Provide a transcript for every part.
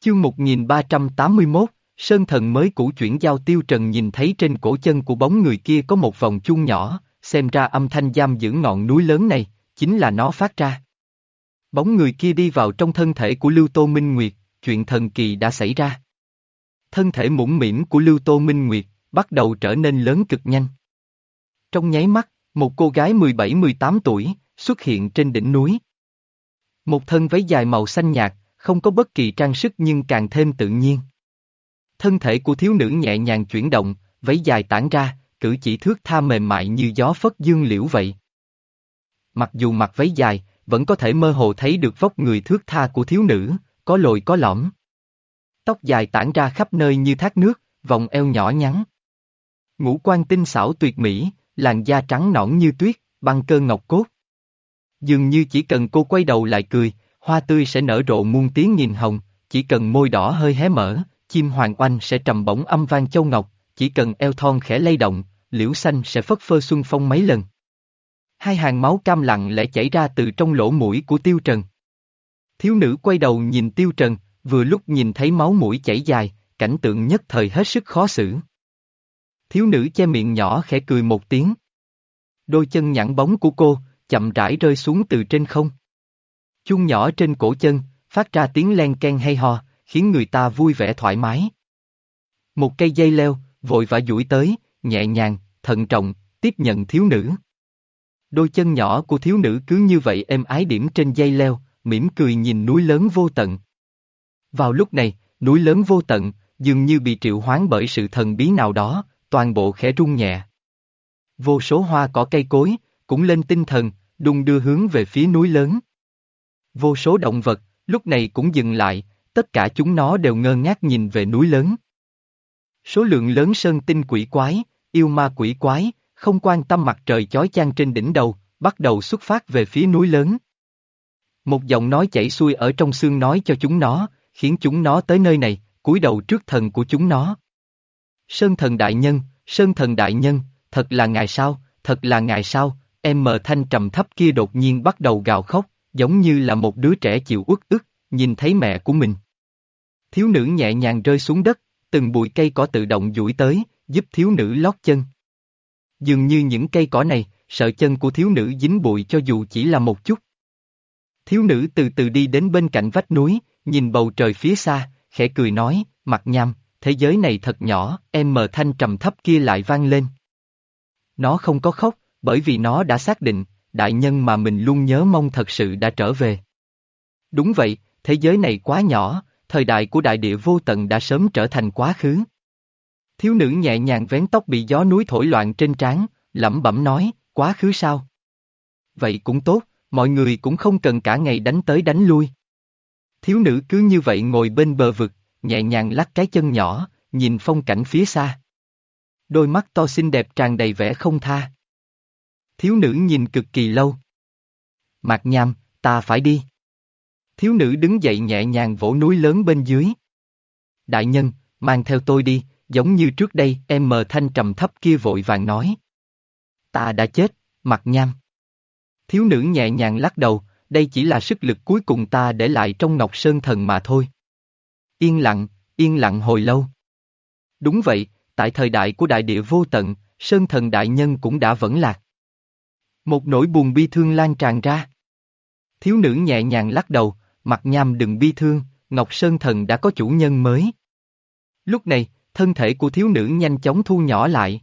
Chương 1381, Sơn Thần mới cũ chuyển giao tiêu trần nhìn thấy trên cổ chân của bóng người kia có một vòng chuông nhỏ, xem ra âm thanh giam giữ ngọn núi lớn này, chính là nó phát ra. Bóng người kia đi vào trong thân thể của Lưu Tô Minh Nguyệt, chuyện thần kỳ đã xảy ra. Thân thể mũm mỉm của Lưu Tô Minh Nguyệt, bắt đầu trở nên lớn cực nhanh. Trong nháy mắt, một cô gái 17-18 tuổi, xuất hiện trên đỉnh núi. Một thân váy dài màu xanh nhạt, không có bất kỳ trang sức nhưng càng thêm tự nhiên. Thân thể của thiếu nữ nhẹ nhàng chuyển động, váy dài tản ra, cử chỉ thước tha mềm mại như gió phất dương liễu vậy. Mặc dù mặc váy dài, vẫn có thể mơ hồ thấy được vóc người thước tha của thiếu nữ, có lồi có lõm. Tóc dài tản ra khắp nơi như thác nước, vòng eo nhỏ nhắn. Ngũ quan tinh xảo tuyệt mỹ, làn da trắng nõn như tuyết, băng cơ ngọc cốt. Dường như chỉ cần cô quay đầu lại cười, hoa tươi sẽ nở rộ muôn tiếng nhìn hồng, chỉ cần môi đỏ hơi hé mở, chim hoàng oanh sẽ trầm bổng âm vang châu ngọc, chỉ cần eo thon khẽ lay động, liễu xanh sẽ phất phơ xuân phong mấy lần. Hai hàng máu cam lặng lẽ chảy ra từ trong lỗ mũi của Tiêu Trần. Thiếu nữ quay đầu nhìn Tiêu Trần, vừa lúc nhìn thấy máu mũi chảy dài, cảnh tượng nhất thời hết sức khó xử. Thiếu nữ che miệng nhỏ khẽ cười một tiếng. Đôi chân nhẵn bóng của cô, chậm rãi rơi xuống từ trên không. Chuông nhỏ trên cổ chân, phát ra tiếng len ken hay ho, khiến người ta vui vẻ thoải mái. Một cây dây leo, vội vã duỗi tới, nhẹ nhàng, thận trọng, tiếp nhận thiếu nữ. Đôi chân nhỏ của thiếu nữ cứ như vậy êm ái điểm trên dây leo, mỉm cười nhìn núi lớn vô tận. Vào lúc này, núi lớn vô tận, dường như bị triệu hoán bởi sự thần bí nào đó, toàn bộ khẽ rung nhẹ. Vô số hoa cỏ cây cối, cũng lên tinh thần, đung đưa hướng về phía núi lớn. Vô số động vật, lúc này cũng dừng lại, tất cả chúng nó đều ngơ ngác nhìn về núi lớn. Số lượng lớn sơn tinh quỷ quái, yêu ma quỷ quái, không quan tâm mặt trời chói chang trên đỉnh đầu, bắt đầu xuất phát về phía núi lớn. Một giọng nói chảy xuôi ở trong xương nói cho chúng nó, khiến chúng nó tới nơi này, cúi đầu trước thần của chúng nó. Sơn thần đại nhân, sơn thần đại nhân, thật là ngài sao, thật là ngài sao, em mờ thanh trầm thấp kia đột nhiên bắt đầu gào khóc, giống như là một đứa trẻ chịu uất ức, nhìn thấy mẹ của mình. Thiếu nữ nhẹ nhàng rơi xuống đất, từng bụi cây cỏ tự động duỗi tới, giúp thiếu nữ lót chân. Dường như những cây cỏ này, sợ chân của thiếu nữ dính bụi cho dù chỉ là một chút. Thiếu nữ từ từ đi đến bên cạnh vách núi, nhìn bầu trời phía xa, khẽ cười nói, mặt nham, thế giới này thật nhỏ, em mờ thanh trầm thấp kia lại vang lên. Nó không có khóc, bởi vì nó đã xác định, đại nhân mà mình luôn nhớ mong thật sự đã trở về. Đúng vậy, thế giới này quá nhỏ, thời đại của đại địa vô tận đã sớm trở thành quá khứ. Thiếu nữ nhẹ nhàng vén tóc bị gió núi thổi loạn trên trán, lẩm bẩm nói, quá khứ sao? Vậy cũng tốt, mọi người cũng không cần cả ngày đánh tới đánh lui. Thiếu nữ cứ như vậy ngồi bên bờ vực, nhẹ nhàng lắc cái chân nhỏ, nhìn phong cảnh phía xa. Đôi mắt to xinh đẹp tràn đầy vẻ không tha. Thiếu nữ nhìn cực kỳ lâu. Mạc nham, ta phải đi. Thiếu nữ đứng dậy nhẹ nhàng vỗ núi lớn bên dưới. Đại nhân, mang theo tôi đi, giống như trước đây em mờ thanh trầm thấp kia vội vàng nói. Ta đã chết, mặt nham. Thiếu nữ nhẹ nhàng lắc đầu, đây chỉ là sức lực cuối cùng ta để lại trong Ngọc Sơn Thần mà thôi. Yên lặng, yên lặng hồi lâu. Đúng vậy, tại thời đại của đại địa vô tận, Sơn Thần Đại Nhân cũng đã vẫn lạc. Một nỗi buồn bi thương lan tràn ra. Thiếu nữ nhẹ nhàng lắc đầu, mặt nham đừng bi thương, Ngọc Sơn Thần đã có chủ nhân mới. Lúc này, thân thể của thiếu nữ nhanh chóng thu nhỏ lại.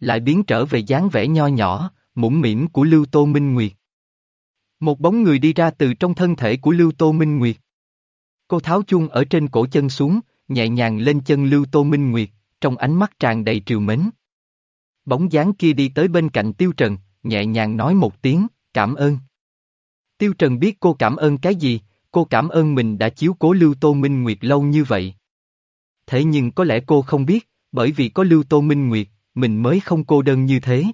Lại biến trở về dáng vẻ nho nhỏ, mũm mỉm của Lưu Tô Minh Nguyệt. Một bóng người đi ra từ trong thân thể của Lưu Tô Minh Nguyệt. Cô tháo chuông ở trên cổ chân xuống, nhẹ nhàng lên chân Lưu Tô Minh Nguyệt, trong ánh mắt tràn đầy triều mến. Bóng dáng kia đi tới bên cạnh Tiêu Trần, nhẹ nhàng nói một tiếng, cảm ơn. Tiêu Trần biết cô cảm ơn cái gì, cô cảm ơn mình đã chiếu cố Lưu Tô Minh Nguyệt lâu như vậy. Thế nhưng có lẽ cô không biết, bởi vì có Lưu Tô Minh Nguyệt, mình mới không cô đơn như thế.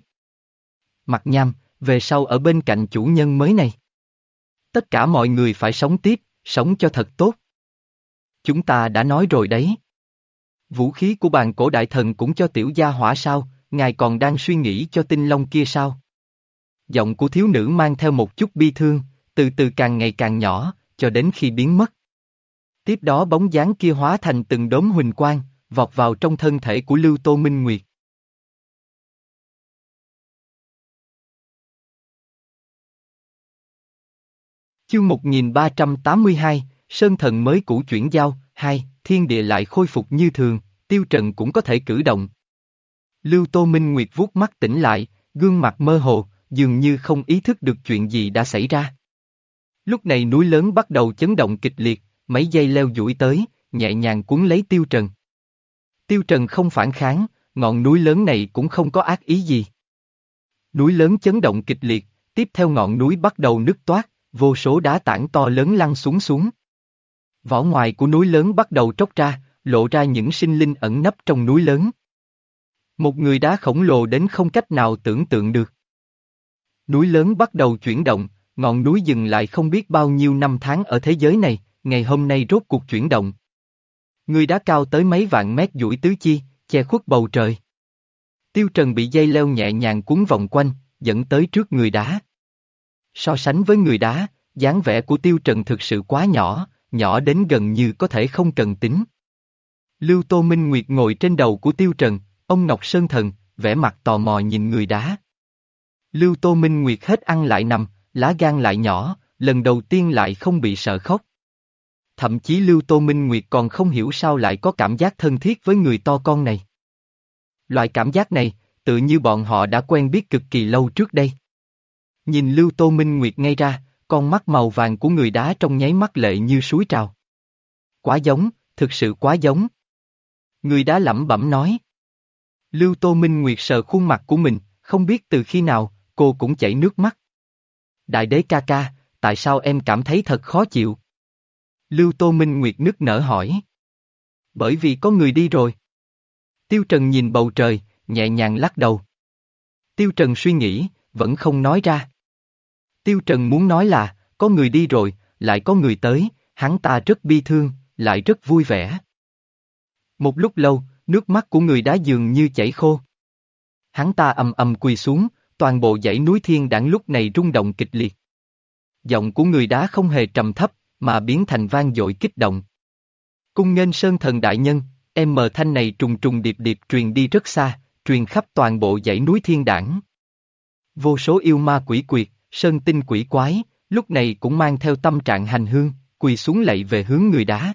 Mặt nham, về sau ở bên cạnh chủ nhân mới này. Tất cả mọi người phải sống tiếp, sống cho thật tốt. Chúng ta đã nói rồi đấy. Vũ khí của bàn cổ đại thần cũng cho tiểu gia hỏa sao, ngài còn đang suy nghĩ cho tinh long kia sao? Giọng của thiếu nữ mang theo một chút bi thương, từ từ càng ngày càng nhỏ, cho đến khi biến mất. Tiếp đó bóng dáng kia hóa thành từng đốm huỳnh quang, vọt vào trong thân thể của Lưu Tô Minh Nguyệt. Chương 1382, Sơn Thần mới cũ chuyển giao, hai, thiên địa lại khôi phục như thường, tiêu trần cũng có thể cử động. Lưu Tô Minh Nguyệt vuốt mắt tỉnh lại, gương mặt mơ hồ, dường như không ý thức được chuyện gì đã xảy ra. Lúc này núi lớn bắt đầu chấn động kịch liệt, mấy dây leo duỗi tới, nhẹ nhàng cuốn lấy tiêu trần. Tiêu trần không phản kháng, ngọn núi lớn này cũng không có ác ý gì. Núi lớn chấn động kịch liệt, tiếp theo ngọn núi bắt đầu nứt toát, vô số đá tảng to lớn lăn xuống xuống. Vỏ ngoài của núi lớn bắt đầu tróc ra, lộ ra những sinh linh ẩn nấp trong núi lớn. Một người đá khổng lồ đến không cách nào tưởng tượng được. Núi lớn bắt đầu chuyển động, ngọn núi dừng lại không biết bao nhiêu năm tháng ở thế giới này, ngày hôm nay rốt cuộc chuyển động. Người đá cao tới mấy vạn mét duỗi tứ chi, che khuất bầu trời. Tiêu Trần bị dây leo nhẹ nhàng cuốn vòng quanh, dẫn tới trước người đá. So sánh với người đá, dáng vẻ của Tiêu Trần thực sự quá nhỏ, nhỏ đến gần như có thể không cần tính. Lưu Tô Minh Nguyệt ngồi trên đầu của Tiêu Trần, ông Ngọc Sơn Thần, vẻ mặt tò mò nhìn người đá. Lưu Tô Minh Nguyệt hết ăn lại nằm, lá gan lại nhỏ, lần đầu tiên lại không bị sợ khóc. Thậm chí Lưu Tô Minh Nguyệt còn không hiểu sao lại có cảm giác thân thiết với người to con này. Loại cảm giác này, tự như bọn họ đã quen biết cực kỳ lâu trước đây. Nhìn Lưu Tô Minh Nguyệt ngay ra, con mắt màu vàng của người đá trong nháy mắt lệ như suối trào. Quá giống, thực sự quá giống. Người đá lẩm bẩm nói. Lưu Tô Minh Nguyệt sờ khuôn mặt của mình, không biết từ khi nào, cô cũng chảy nước mắt. Đại đế ca ca, tại sao em cảm thấy thật khó chịu? Lưu Tô Minh Nguyệt nức nở hỏi. Bởi vì có người đi rồi. Tiêu Trần nhìn bầu trời, nhẹ nhàng lắc đầu. Tiêu Trần suy nghĩ, vẫn không nói ra. Tiêu Trần muốn nói là, có người đi rồi, lại có người tới, hắn ta rất bi thương, lại rất vui vẻ. Một lúc lâu, nước mắt của người đá dường như chảy khô. Hắn ta ầm ầm quỳ xuống, toàn bộ dãy núi thiên đảng lúc này rung động kịch liệt. Giọng của người đá không hề trầm thấp, mà biến thành vang dội kích động. Cung nghênh sơn thần đại nhân, em mờ thanh này trùng trùng điệp điệp truyền đi rất xa, truyền khắp toàn bộ dãy núi thiên đảng. Vô số yêu ma quỷ quyệt, sơn tinh quỷ quái, lúc này cũng mang theo tâm trạng hành hương, quỳ xuống lạy về hướng người đá.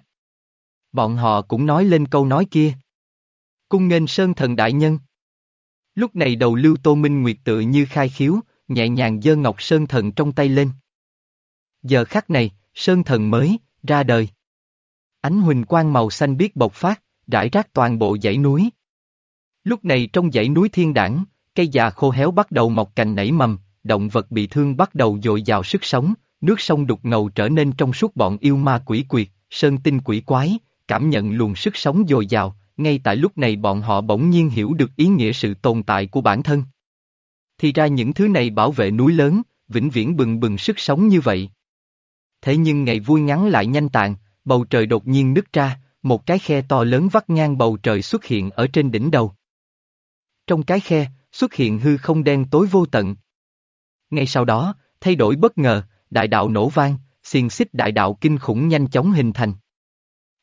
Bọn họ cũng nói lên câu nói kia. Cung nghênh sơn thần đại nhân. Lúc này đầu lưu tô minh nguyệt tự như khai khiếu, nhẹ nhàng giơ ngọc sơn thần trong tay lên. Giờ khắc này, sơn thần mới, ra đời. Ánh huỳnh quang màu xanh biếc bộc phát, rải rác toàn bộ dãy núi. Lúc này trong dãy núi thiên đảng, cây già khô héo bắt đầu mọc cành nảy mầm, động vật bị thương bắt đầu dội dào sức sống, nước sông đục ngầu trở nên trong suốt bọn yêu ma quỷ quyệt, sơn tinh quỷ quái, cảm nhận luồng sức sống dồi dào, ngay tại lúc này bọn họ bỗng nhiên hiểu được ý nghĩa sự tồn tại của bản thân. Thì ra những thứ này bảo vệ núi lớn, vĩnh viễn bừng bừng sức sống như vậy. Thế nhưng ngày vui ngắn lại nhanh tàn, bầu trời đột nhiên nứt ra, một cái khe to lớn vắt ngang bầu trời xuất hiện ở trên đỉnh đầu. Trong cái khe, xuất hiện hư không đen tối vô tận. Ngay sau đó, thay đổi bất ngờ, đại đạo nổ vang, xiềng xích đại đạo kinh khủng nhanh chóng hình thành.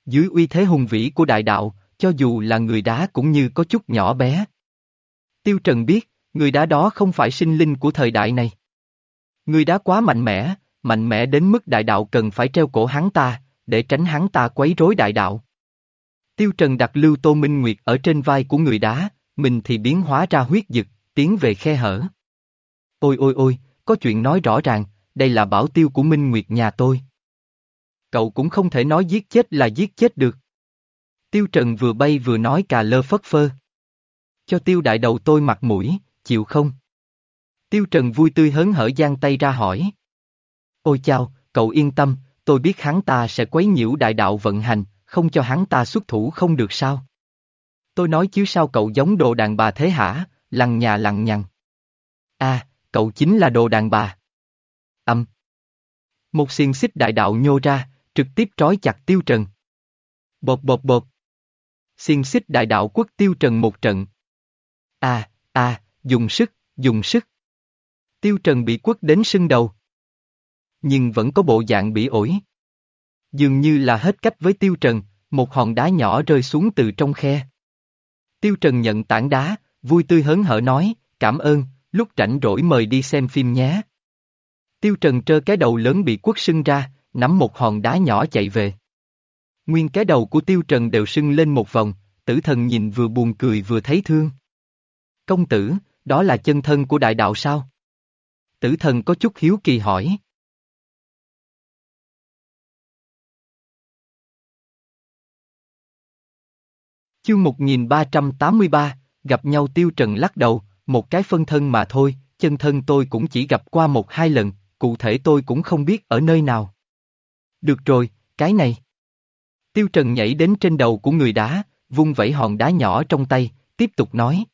Dưới uy thế hùng vĩ của đại đạo, cho dù là người đá cũng như có chút nhỏ bé. Tiêu Trần biết, người đá đó không phải sinh linh của thời đại này. Người đá quá mạnh mẽ, mạnh mẽ đến mức đại đạo cần phải treo cổ hắn ta, để tránh hắn ta quấy rối đại đạo. Tiêu Trần đặt Lưu Tô Minh Nguyệt ở trên vai của người đá, mình thì biến hóa ra huyết dực, tiến về khe hở. Ôi ôi ôi, có chuyện nói rõ ràng, đây là bảo tiêu của Minh Nguyệt nhà tôi. Cậu cũng không thể nói giết chết là giết chết được. Tiêu Trần vừa bay vừa nói cà lơ phất phơ. Cho tiêu đại đầu tôi mặt mũi, chịu không? Tiêu Trần vui tươi hớn hở giang tay ra hỏi. Ôi chào, cậu yên tâm, tôi biết hắn ta sẽ quấy nhiễu đại đạo vận hành, không cho hắn ta xuất thủ không được sao? Tôi nói chứ sao cậu giống đồ đàn bà thế hả, lằng nhà lằng nhằng. À, cậu chính là đồ đàn bà. Âm. Một xiên xích đại đạo nhô ra, trực tiếp trói chặt tiêu trần. Bột bột bột. Xiên xích đại đạo quốc tiêu trần một trận. À, à, dùng sức, dùng sức. Tiêu trần bị quất đến sưng đầu. Nhưng vẫn có bộ dạng bị ổi. dường như là hết cách với Tiêu Trần, một hòn đá nhỏ rơi xuống từ trong khe. Tiêu Trần nhận tảng đá, vui tươi hớn hở nói, cảm ơn, lúc rảnh rỗi mời đi xem phim nhé. Tiêu Trần trơ cái đầu lớn bị quất sưng ra, nắm một hòn đá nhỏ chạy về. Nguyên cái đầu của Tiêu Trần đều sưng lên một vòng, tử thần nhìn vừa buồn cười vừa thấy thương. Công tử, đó là chân thân của đại đạo sao? Tử thần có chút hiếu kỳ hỏi. Chương 1383, gặp nhau tiêu trần lắc đầu, một cái phân thân mà thôi, chân thân tôi cũng chỉ gặp qua một hai lần, cụ thể tôi cũng không biết ở nơi nào. Được rồi, cái này. Tiêu trần nhảy đến trên đầu của người đá, vung vẩy hòn đá nhỏ trong tay, tiếp tục nói.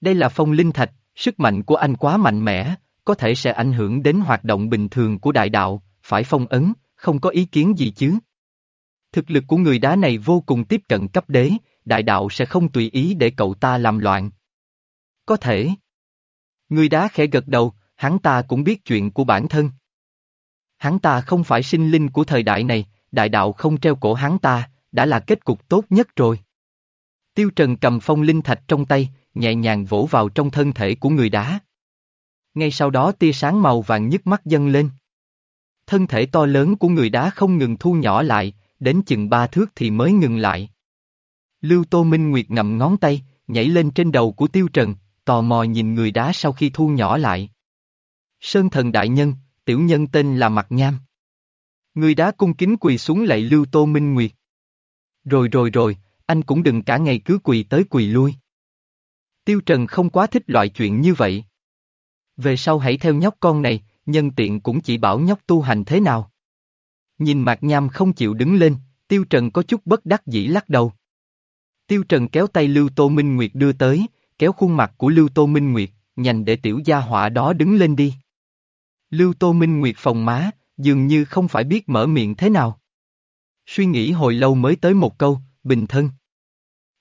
Đây là phong linh thạch, sức mạnh của anh quá mạnh mẽ, có thể sẽ ảnh hưởng đến hoạt động bình thường của đại đạo, phải phong ấn, không có ý kiến gì chứ. Thực lực của người đá này vô cùng tiếp cận cấp đế, đại đạo sẽ không tùy ý để cậu ta làm loạn. Có thể. Người đá khẽ gật đầu, hắn ta cũng biết chuyện của bản thân. Hắn ta không phải sinh linh của thời đại này, đại đạo không treo cổ hắn ta, đã là kết cục tốt nhất rồi. Tiêu Trần cầm phong linh thạch trong tay, nhẹ nhàng vỗ vào trong thân thể của người đá. Ngay sau đó tia sáng màu vàng nhức mắt dâng lên. Thân thể to lớn của người đá không ngừng thu nhỏ lại, đến chừng ba thước thì mới ngừng lại. Lưu Tô Minh Nguyệt ngậm ngón tay, nhảy lên trên đầu của Tiêu Trần, tò mò nhìn người đá sau khi thu nhỏ lại. Sơn thần đại nhân, tiểu nhân tên là Mặt Nham. Người đá cung kính quỳ xuống lạy Lưu Tô Minh Nguyệt. Rồi rồi rồi, anh cũng đừng cả ngày cứ quỳ tới quỳ lui. Tiêu Trần không quá thích loại chuyện như vậy. Về sau hãy theo nhóc con này, nhân tiện cũng chỉ bảo nhóc tu hành thế nào. Nhìn Mạc Nham không chịu đứng lên, Tiêu Trần có chút bất đắc dĩ lắc đầu. Tiêu Trần kéo tay Lưu Tô Minh Nguyệt đưa tới, kéo khuôn mặt của Lưu Tô Minh Nguyệt, nhành để tiểu gia họa đó đứng lên đi. Lưu Tô Minh Nguyệt phòng má, dường như không phải biết mở miệng thế nào. Suy nghĩ hồi lâu mới tới một câu, bình thân.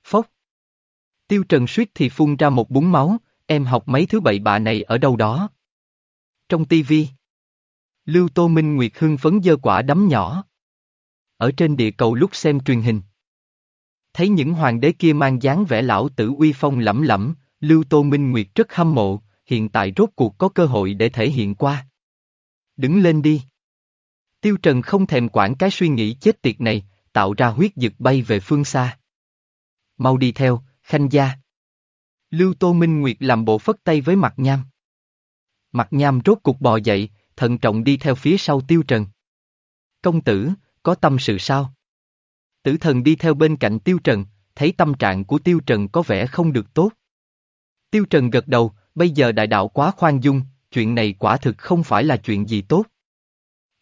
Phốc. Tiêu Trần suýt thì phun ra một búng máu, em học mấy thứ bậy bạ này ở đâu đó. Trong tivi. Lưu Tô Minh Nguyệt hưng phấn dơ quả đấm nhỏ. Ở trên địa cầu lúc xem truyền hình. Thấy những hoàng đế kia mang dáng vẻ lão tử uy phong lẫm lẫm, Lưu Tô Minh Nguyệt rất hâm mộ, hiện tại rốt cuộc có cơ hội để thể hiện qua. Đứng lên đi. Tiêu Trần không thèm quản cái suy nghĩ chết tiệt này, tạo ra huyết dực bay về phương xa. Mau đi theo, khanh gia. Lưu Tô Minh Nguyệt làm bộ phất tay với mặt nham. Mặt nham rốt cục bò dậy, thận trọng đi theo phía sau Tiêu Trần. Công tử, có tâm sự sao? Tử thần đi theo bên cạnh Tiêu Trần, thấy tâm trạng của Tiêu Trần có vẻ không được tốt. Tiêu Trần gật đầu, bây giờ đại đạo quá khoan dung, chuyện này quả thực không phải là chuyện gì tốt.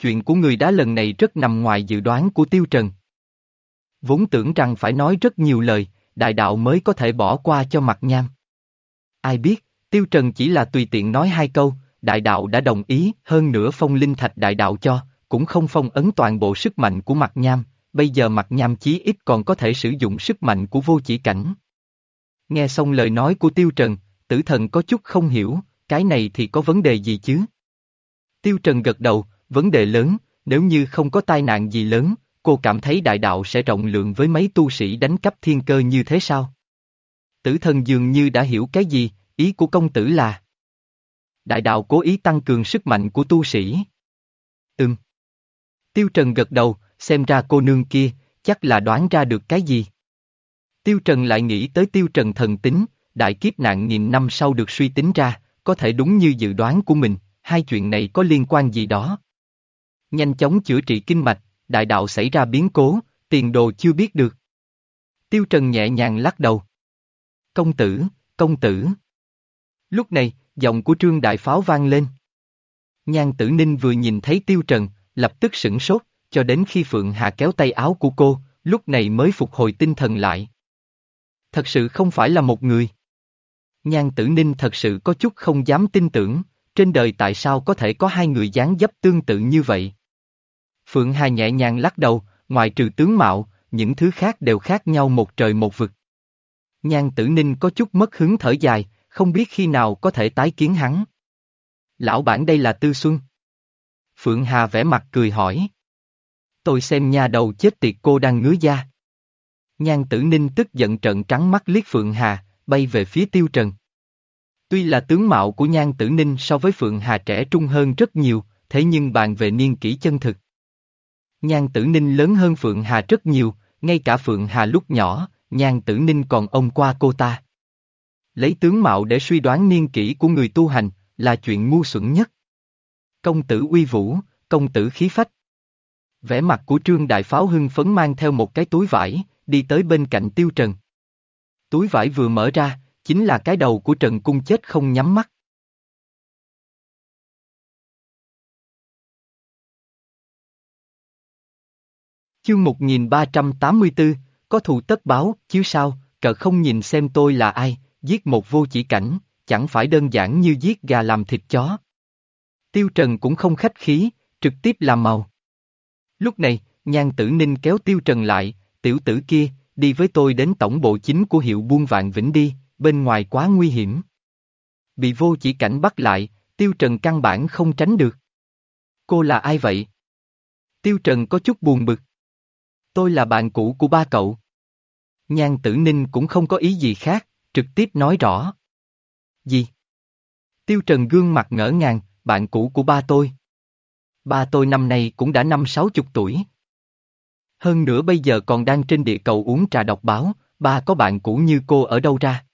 Chuyện của người đá lần này rất nằm ngoài dự đoán của Tiêu Trần. Vốn tưởng rằng phải nói rất nhiều lời, đại đạo mới có thể bỏ qua cho mặt nham. Ai biết, Tiêu Trần chỉ là tùy tiện nói hai câu, đại đạo đã đồng ý, hơn nữa phong linh thạch đại đạo cho, cũng không phong ấn toàn bộ sức mạnh của mặt nham, bây giờ mặt nham chí ít còn có thể sử dụng sức mạnh của vô chỉ cảnh. Nghe xong lời nói của Tiêu Trần, tử thần có chút không hiểu, cái này thì có vấn đề gì chứ? Tiêu Trần gật đầu, vấn đề lớn, nếu như không có tai nạn gì lớn, cô cảm thấy đại đạo sẽ rộng lượng với mấy tu sĩ đánh cắp thiên cơ như thế sao? Tử thần dường như đã hiểu cái gì, ý của công tử là Đại đạo cố ý tăng cường sức mạnh của tu sĩ. Ừm. Tiêu Trần gật đầu, xem ra cô nương kia, chắc là đoán ra được cái gì. Tiêu Trần lại nghĩ tới Tiêu Trần thần tính, đại kiếp nạn nghìn năm sau được suy tính ra, có thể đúng như dự đoán của mình, hai chuyện này có liên quan gì đó. Nhanh chóng chữa trị kinh mạch, đại đạo xảy ra biến cố, tiền đồ chưa biết được. Tiêu Trần nhẹ nhàng lắc đầu. Công tử, công tử. Lúc này, giọng của Trương Đại Pháo vang lên. Nhan tử ninh vừa nhìn thấy Tiêu Trần, lập tức sửng sốt, cho đến khi Phượng Hà kéo tay áo của cô, lúc này mới phục hồi tinh thần lại. Thật sự không phải là một người. Nhan tử ninh thật sự có chút không dám tin tưởng, trên đời tại sao có thể có hai người dáng dấp tương tự như vậy. Phượng Hà nhẹ nhàng lắc đầu, ngoài trừ tướng mạo, những thứ khác đều khác nhau một trời một vực. Nhan tử ninh có chút mất hứng thở dài, không biết khi nào có thể tái kiến hắn. Lão bản đây là Tư Xuân. Phượng Hà vẽ mặt cười hỏi. Tôi xem nhà đầu chết tiệt cô đang ngứa da. Nhan tử ninh tức giận trợn trắng mắt liếc Phượng Hà, bay về phía Tiêu Trần. Tuy là tướng mạo của Nhan tử ninh so với Phượng Hà trẻ trung hơn rất nhiều, thế nhưng bàn về niên kỷ chân thực. Nhan tử ninh lớn hơn Phượng Hà rất nhiều, ngay cả Phượng Hà lúc nhỏ, Nhan tử ninh còn ôm qua cô ta. Lấy tướng mạo để suy đoán niên kỷ của người tu hành, là chuyện ngu xuẩn nhất. Công tử uy vũ, công tử khí phách. Vẻ mặt của Trương Đại Pháo hưng phấn mang theo một cái túi vải, đi tới bên cạnh Tiêu Trần. Túi vải vừa mở ra, chính là cái đầu của Trần Cung chết không nhắm mắt. Chương 1384, có thù tất báo, chiếu sao, cờ không nhìn xem tôi là ai, giết một vô chỉ cảnh, chẳng phải đơn giản như giết gà làm thịt chó. Tiêu Trần cũng không khách khí, trực tiếp làm màu. Lúc này, nhan tử ninh kéo Tiêu Trần lại, tiểu tử kia, đi với tôi đến tổng bộ chính của hiệu buôn vạn vĩnh đi, bên ngoài quá nguy hiểm. Bị vô chỉ cảnh bắt lại, Tiêu Trần căn bản không tránh được. Cô là ai vậy? Tiêu Trần có chút buồn bực. Tôi là bạn cũ của ba cậu. Nhan tử ninh cũng không có ý gì khác, trực tiếp nói rõ. Gì? Tiêu Trần gương mặt ngỡ ngàng, bạn cũ của ba tôi. Ba tôi năm nay cũng đã năm sáu chục tuổi. Hơn nữa bây giờ còn đang trên địa cầu uống trà đọc báo, ba có bạn cũ như cô ở đâu ra?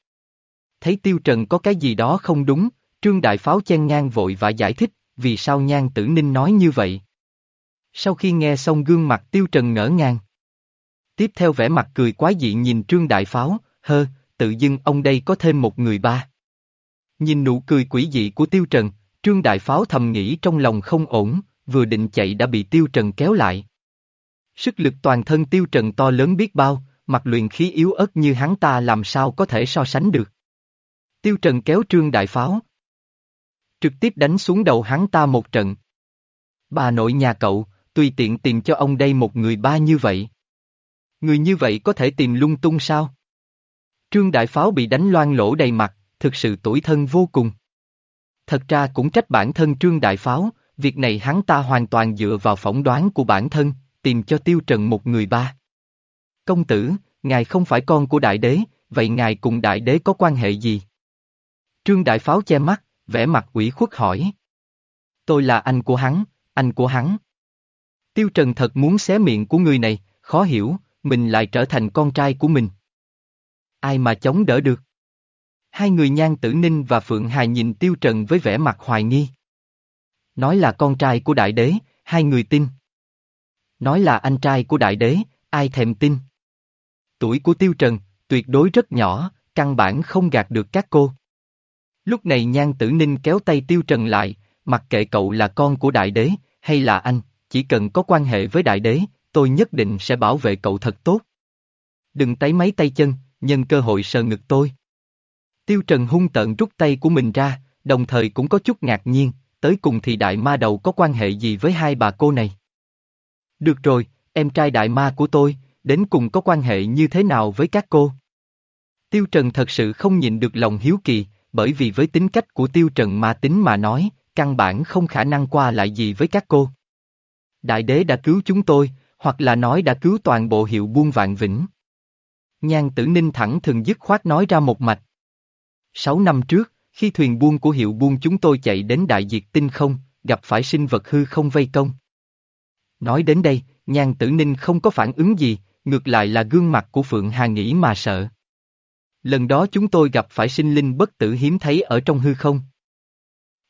Thấy Tiêu Trần có cái gì đó không đúng, Trương Đại Pháo chen ngang vội và giải thích, vì sao nhan tử ninh nói như vậy. Sau khi nghe xong gương mặt Tiêu Trần ngỡ ngàng. Tiếp theo vẻ mặt cười quá dị nhìn Trương Đại Pháo, hơ, tự dưng ông đây có thêm một người ba. Nhìn nụ cười quỷ dị của Tiêu Trần, Trương Đại Pháo thầm nghĩ trong lòng không ổn, vừa định chạy đã bị Tiêu Trần kéo lại. Sức lực toàn thân Tiêu Trần to lớn biết bao, mặt luyện khí yếu ớt như hắn ta làm sao có thể so sánh được. Tiêu Trần kéo Trương Đại Pháo. Trực tiếp đánh xuống đầu hắn ta một trận. Bà nội nhà cậu, tùy tiện tìm cho ông đây một người ba như vậy. Người như vậy có thể tìm lung tung sao? Trương Đại Pháo bị đánh loan lỗ đầy mặt, thực sự tuổi thân vô cùng. Thật ra cũng trách bản thân Trương Đại Pháo, việc này hắn ta hoàn toàn dựa vào phỏng đoán của bản thân, tìm cho Tiêu Trần một người ba. Công tử, ngài không phải con của đại đế, vậy ngài cùng đại đế có quan hệ gì? Trương Đại Pháo che mắt, vẻ mặt ủy khuất hỏi. Tôi là anh của hắn, anh của hắn. Tiêu Trần thật muốn xé miệng của người này, khó hiểu, mình lại trở thành con trai của mình. Ai mà chống đỡ được? Hai người nhan tử ninh và Phượng Hà nhìn Tiêu Trần với vẻ mặt hoài nghi. Nói là con trai của đại đế, hai người tin. Nói là anh trai của đại đế, ai thèm tin. Tuổi của Tiêu Trần, tuyệt đối rất nhỏ, căn bản không gạt được các cô. Lúc này nhan tử ninh kéo tay Tiêu Trần lại, mặc kệ cậu là con của đại đế, hay là anh, chỉ cần có quan hệ với đại đế, tôi nhất định sẽ bảo vệ cậu thật tốt. Đừng tấy máy tay chân, nhân cơ hội sờ ngực tôi. Tiêu Trần hung tợn rút tay của mình ra, đồng thời cũng có chút ngạc nhiên, tới cùng thì đại ma đầu có quan hệ gì với hai bà cô này. Được rồi, em trai đại ma của tôi, đến cùng có quan hệ như thế nào với các cô? Tiêu Trần thật sự không nhịn được lòng hiếu kỳ, bởi vì với tính cách của Tiêu Trần ma tính mà nói, căn bản không khả năng qua lại gì với các cô. Đại đế đã cứu chúng tôi, hoặc là nói đã cứu toàn bộ hiệu buôn vạn vĩnh. Nhan tử ninh thẳng thường dứt khoát nói ra một mạch. Sáu năm trước, khi thuyền buôn của hiệu buôn chúng tôi chạy đến đại diệt tinh không, gặp phải sinh vật hư không vây công. Nói đến đây, nhan tử ninh không có phản ứng gì, ngược lại là gương mặt của Phượng Hà nghĩ mà sợ. Lần đó chúng tôi gặp phải sinh linh bất tử hiếm thấy ở trong hư không.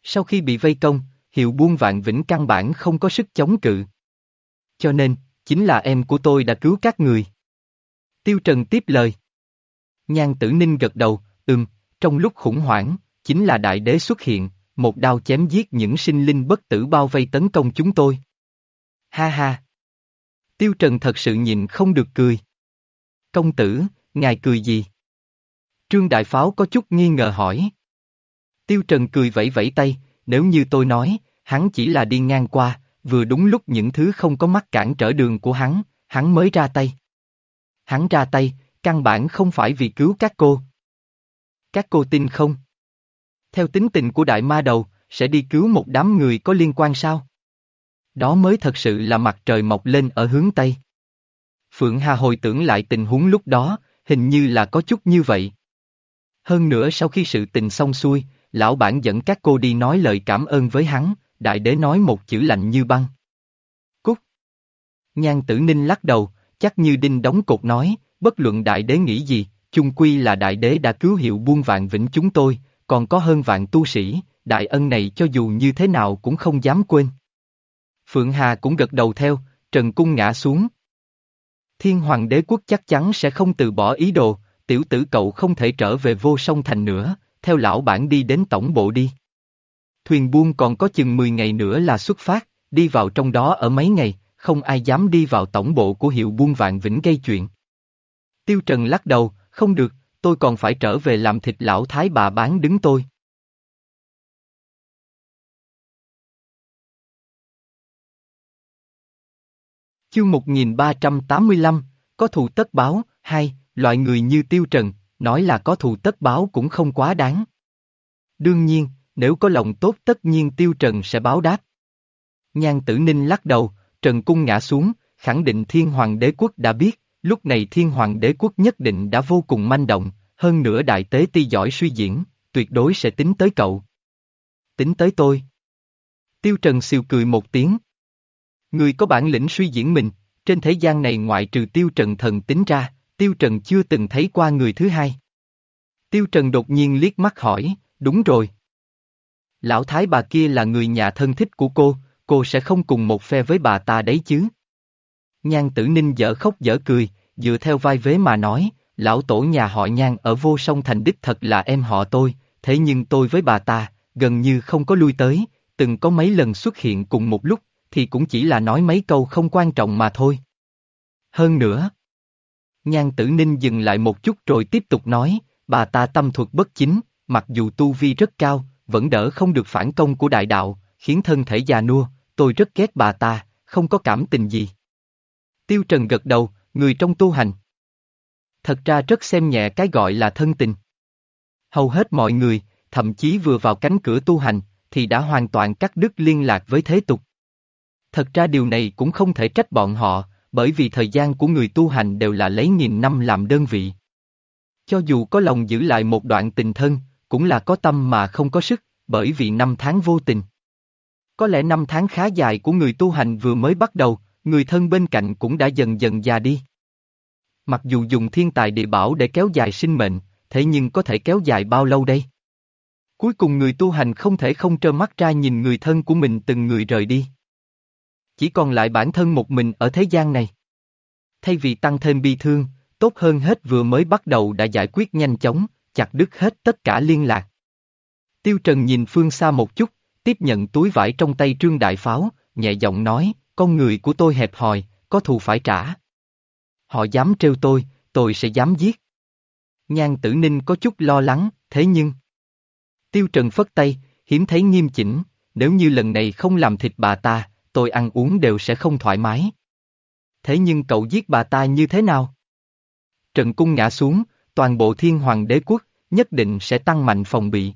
Sau khi bị vây công, hiệu buôn vạn vĩnh căn bản không có sức chống cự. Cho nên, chính là em của tôi đã cứu các người. Tiêu Trần tiếp lời. Nhan tử ninh gật đầu, ừm, trong lúc khủng hoảng, chính là đại đế xuất hiện, một đao chém giết những sinh linh bất tử bao vây tấn công chúng tôi. Ha ha! Tiêu Trần thật sự nhìn không được cười. Công tử, ngài cười gì? Trương Đại Pháo có chút nghi ngờ hỏi. Tiêu Trần cười vẫy vẫy tay, nếu như tôi nói, hắn chỉ là đi ngang qua, vừa đúng lúc những thứ không có mắt cản trở đường của hắn, hắn mới ra tay. Hắn ra tay, căn bản không phải vì cứu các cô. Các cô tin không? Theo tính tình của đại ma đầu, sẽ đi cứu một đám người có liên quan sao? Đó mới thật sự là mặt trời mọc lên ở hướng Tây. Phượng Hà hồi tưởng lại tình huống lúc đó, hình như là có chút như vậy. Hơn nữa sau khi sự tình xong xuôi, lão bản dẫn các cô đi nói lời cảm ơn với hắn, đại đế nói một chữ lạnh như băng. Cút. Nhan tử ninh lắc đầu, chắc như đinh đóng cột nói, bất luận đại đế nghĩ gì, chung quy là đại đế đã cứu hiệu buôn vạn vĩnh chúng tôi, còn có hơn vạn tu sĩ, đại ân này cho dù như thế nào cũng không dám quên. Phượng Hà cũng gật đầu theo, Trần Cung ngã xuống. Thiên Hoàng đế quốc chắc chắn sẽ không từ bỏ ý đồ, tiểu tử cậu không thể trở về vô song thành nữa, theo lão bản đi đến tổng bộ đi. Thuyền buôn còn có chừng 10 ngày nữa là xuất phát, đi vào trong đó ở mấy ngày, không ai dám đi vào tổng bộ của hiệu buôn vạn vĩnh gây chuyện. Tiêu Trần lắc đầu, không được, tôi còn phải trở về làm thịt lão thái bà bán đứng tôi. Chương 1385, có thù tất báo, hai, loại người như Tiêu Trần, nói là có thù tất báo cũng không quá đáng. Đương nhiên, nếu có lòng tốt tất nhiên Tiêu Trần sẽ báo đáp. Nhan tử ninh lắc đầu, Trần Cung ngã xuống, khẳng định thiên hoàng đế quốc đã biết, lúc này thiên hoàng đế quốc nhất định đã vô cùng manh động, hơn nữa đại tế ti giỏi suy diễn, tuyệt đối sẽ tính tới cậu. Tính tới tôi. Tiêu Trần siêu cười một tiếng. Người có bản lĩnh suy diễn mình, trên thế gian này ngoại trừ Tiêu Trần thần tính ra, Tiêu Trần chưa từng thấy qua người thứ hai. Tiêu Trần đột nhiên liếc mắt hỏi, đúng rồi. Lão thái bà kia là người nhà thân thích của cô, cô sẽ không cùng một phe với bà ta đấy chứ. Nhan tử ninh dở khóc dở cười, dựa theo vai vế mà nói, lão tổ nhà họ nhan ở vô song thành đích thật là em họ tôi, thế nhưng tôi với bà ta, gần như không có lui tới, từng có mấy lần xuất hiện cùng một lúc, thì cũng chỉ là nói mấy câu không quan trọng mà thôi. Hơn nữa, nhan tử ninh dừng lại một chút rồi tiếp tục nói, bà ta tâm thuật bất chính, mặc dù tu vi rất cao, vẫn đỡ không được phản công của đại đạo, khiến thân thể già nua, tôi rất ghét bà ta, không có cảm tình gì. Tiêu Trần gật đầu, người trong tu hành. Thật ra rất xem nhẹ cái gọi là thân tình. Hầu hết mọi người, thậm chí vừa vào cánh cửa tu hành, thì đã hoàn toàn cắt đứt liên lạc với thế tục. Thật ra điều này cũng không thể trách bọn họ, bởi vì thời gian của người tu hành đều là lấy nghìn năm làm đơn vị. Cho dù có lòng giữ lại một đoạn tình thân, cũng là có tâm mà không có sức, bởi vì năm tháng vô tình. Có lẽ năm tháng khá dài của người tu hành vừa mới bắt đầu, người thân bên cạnh cũng đã dần dần già đi. Mặc dù dùng thiên tài địa bảo để kéo dài sinh mệnh, thế nhưng có thể kéo dài bao lâu đây? Cuối cùng người tu hành không thể không trơ mắt ra nhìn người thân của mình từng người rời đi. Chỉ còn lại bản thân một mình ở thế gian này. Thay vì tăng thêm bi thương, tốt hơn hết vừa mới bắt đầu đã giải quyết nhanh chóng, chặt đứt hết tất cả liên lạc. Tiêu Trần nhìn phương xa một chút, tiếp nhận túi vải trong tay Trương Đại Pháo, nhẹ giọng nói, con người của tôi hẹp hòi, có thù phải trả. Họ dám trêu tôi, tôi sẽ dám giết. Nhan tử ninh có chút lo lắng, thế nhưng... Tiêu Trần phất tay, hiếm thấy nghiêm chỉnh, nếu như lần này không làm thịt bà ta, tôi ăn uống đều sẽ không thoải mái. Thế nhưng cậu giết bà ta như thế nào? Trần Cung ngã xuống, toàn bộ thiên hoàng đế quốc, nhất định sẽ tăng mạnh phòng bị.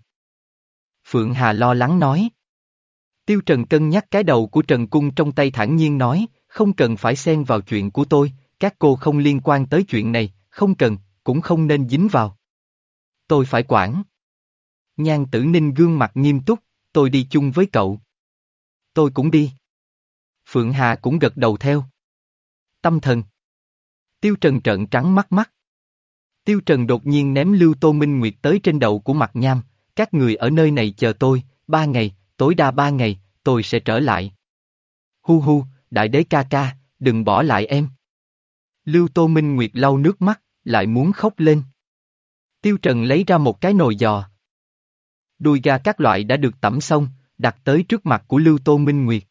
Phượng Hà lo lắng nói. Tiêu Trần cân nhắc cái đầu của Trần Cung trong tay thản nhiên nói, không cần phải xen vào chuyện của tôi, các cô không liên quan tới chuyện này, không cần, cũng không nên dính vào. Tôi phải quản. Nhan tử ninh gương mặt nghiêm túc, tôi đi chung với cậu. Tôi cũng đi. Phượng Hà cũng gật đầu theo. Tâm thần. Tiêu Trần trợn trắng mắt mắt. Tiêu Trần đột nhiên ném Lưu Tô Minh Nguyệt tới trên đầu của mặt nham, các người ở nơi này chờ tôi, ba ngày, tối đa ba ngày, tôi sẽ trở lại. Hu hu, đại đế ca ca, đừng bỏ lại em. Lưu Tô Minh Nguyệt lau nước mắt, lại muốn khóc lên. Tiêu Trần lấy ra một cái nồi giò. Đùi gà các loại đã được tẩm xong, đặt tới trước mặt của Lưu Tô Minh Nguyệt.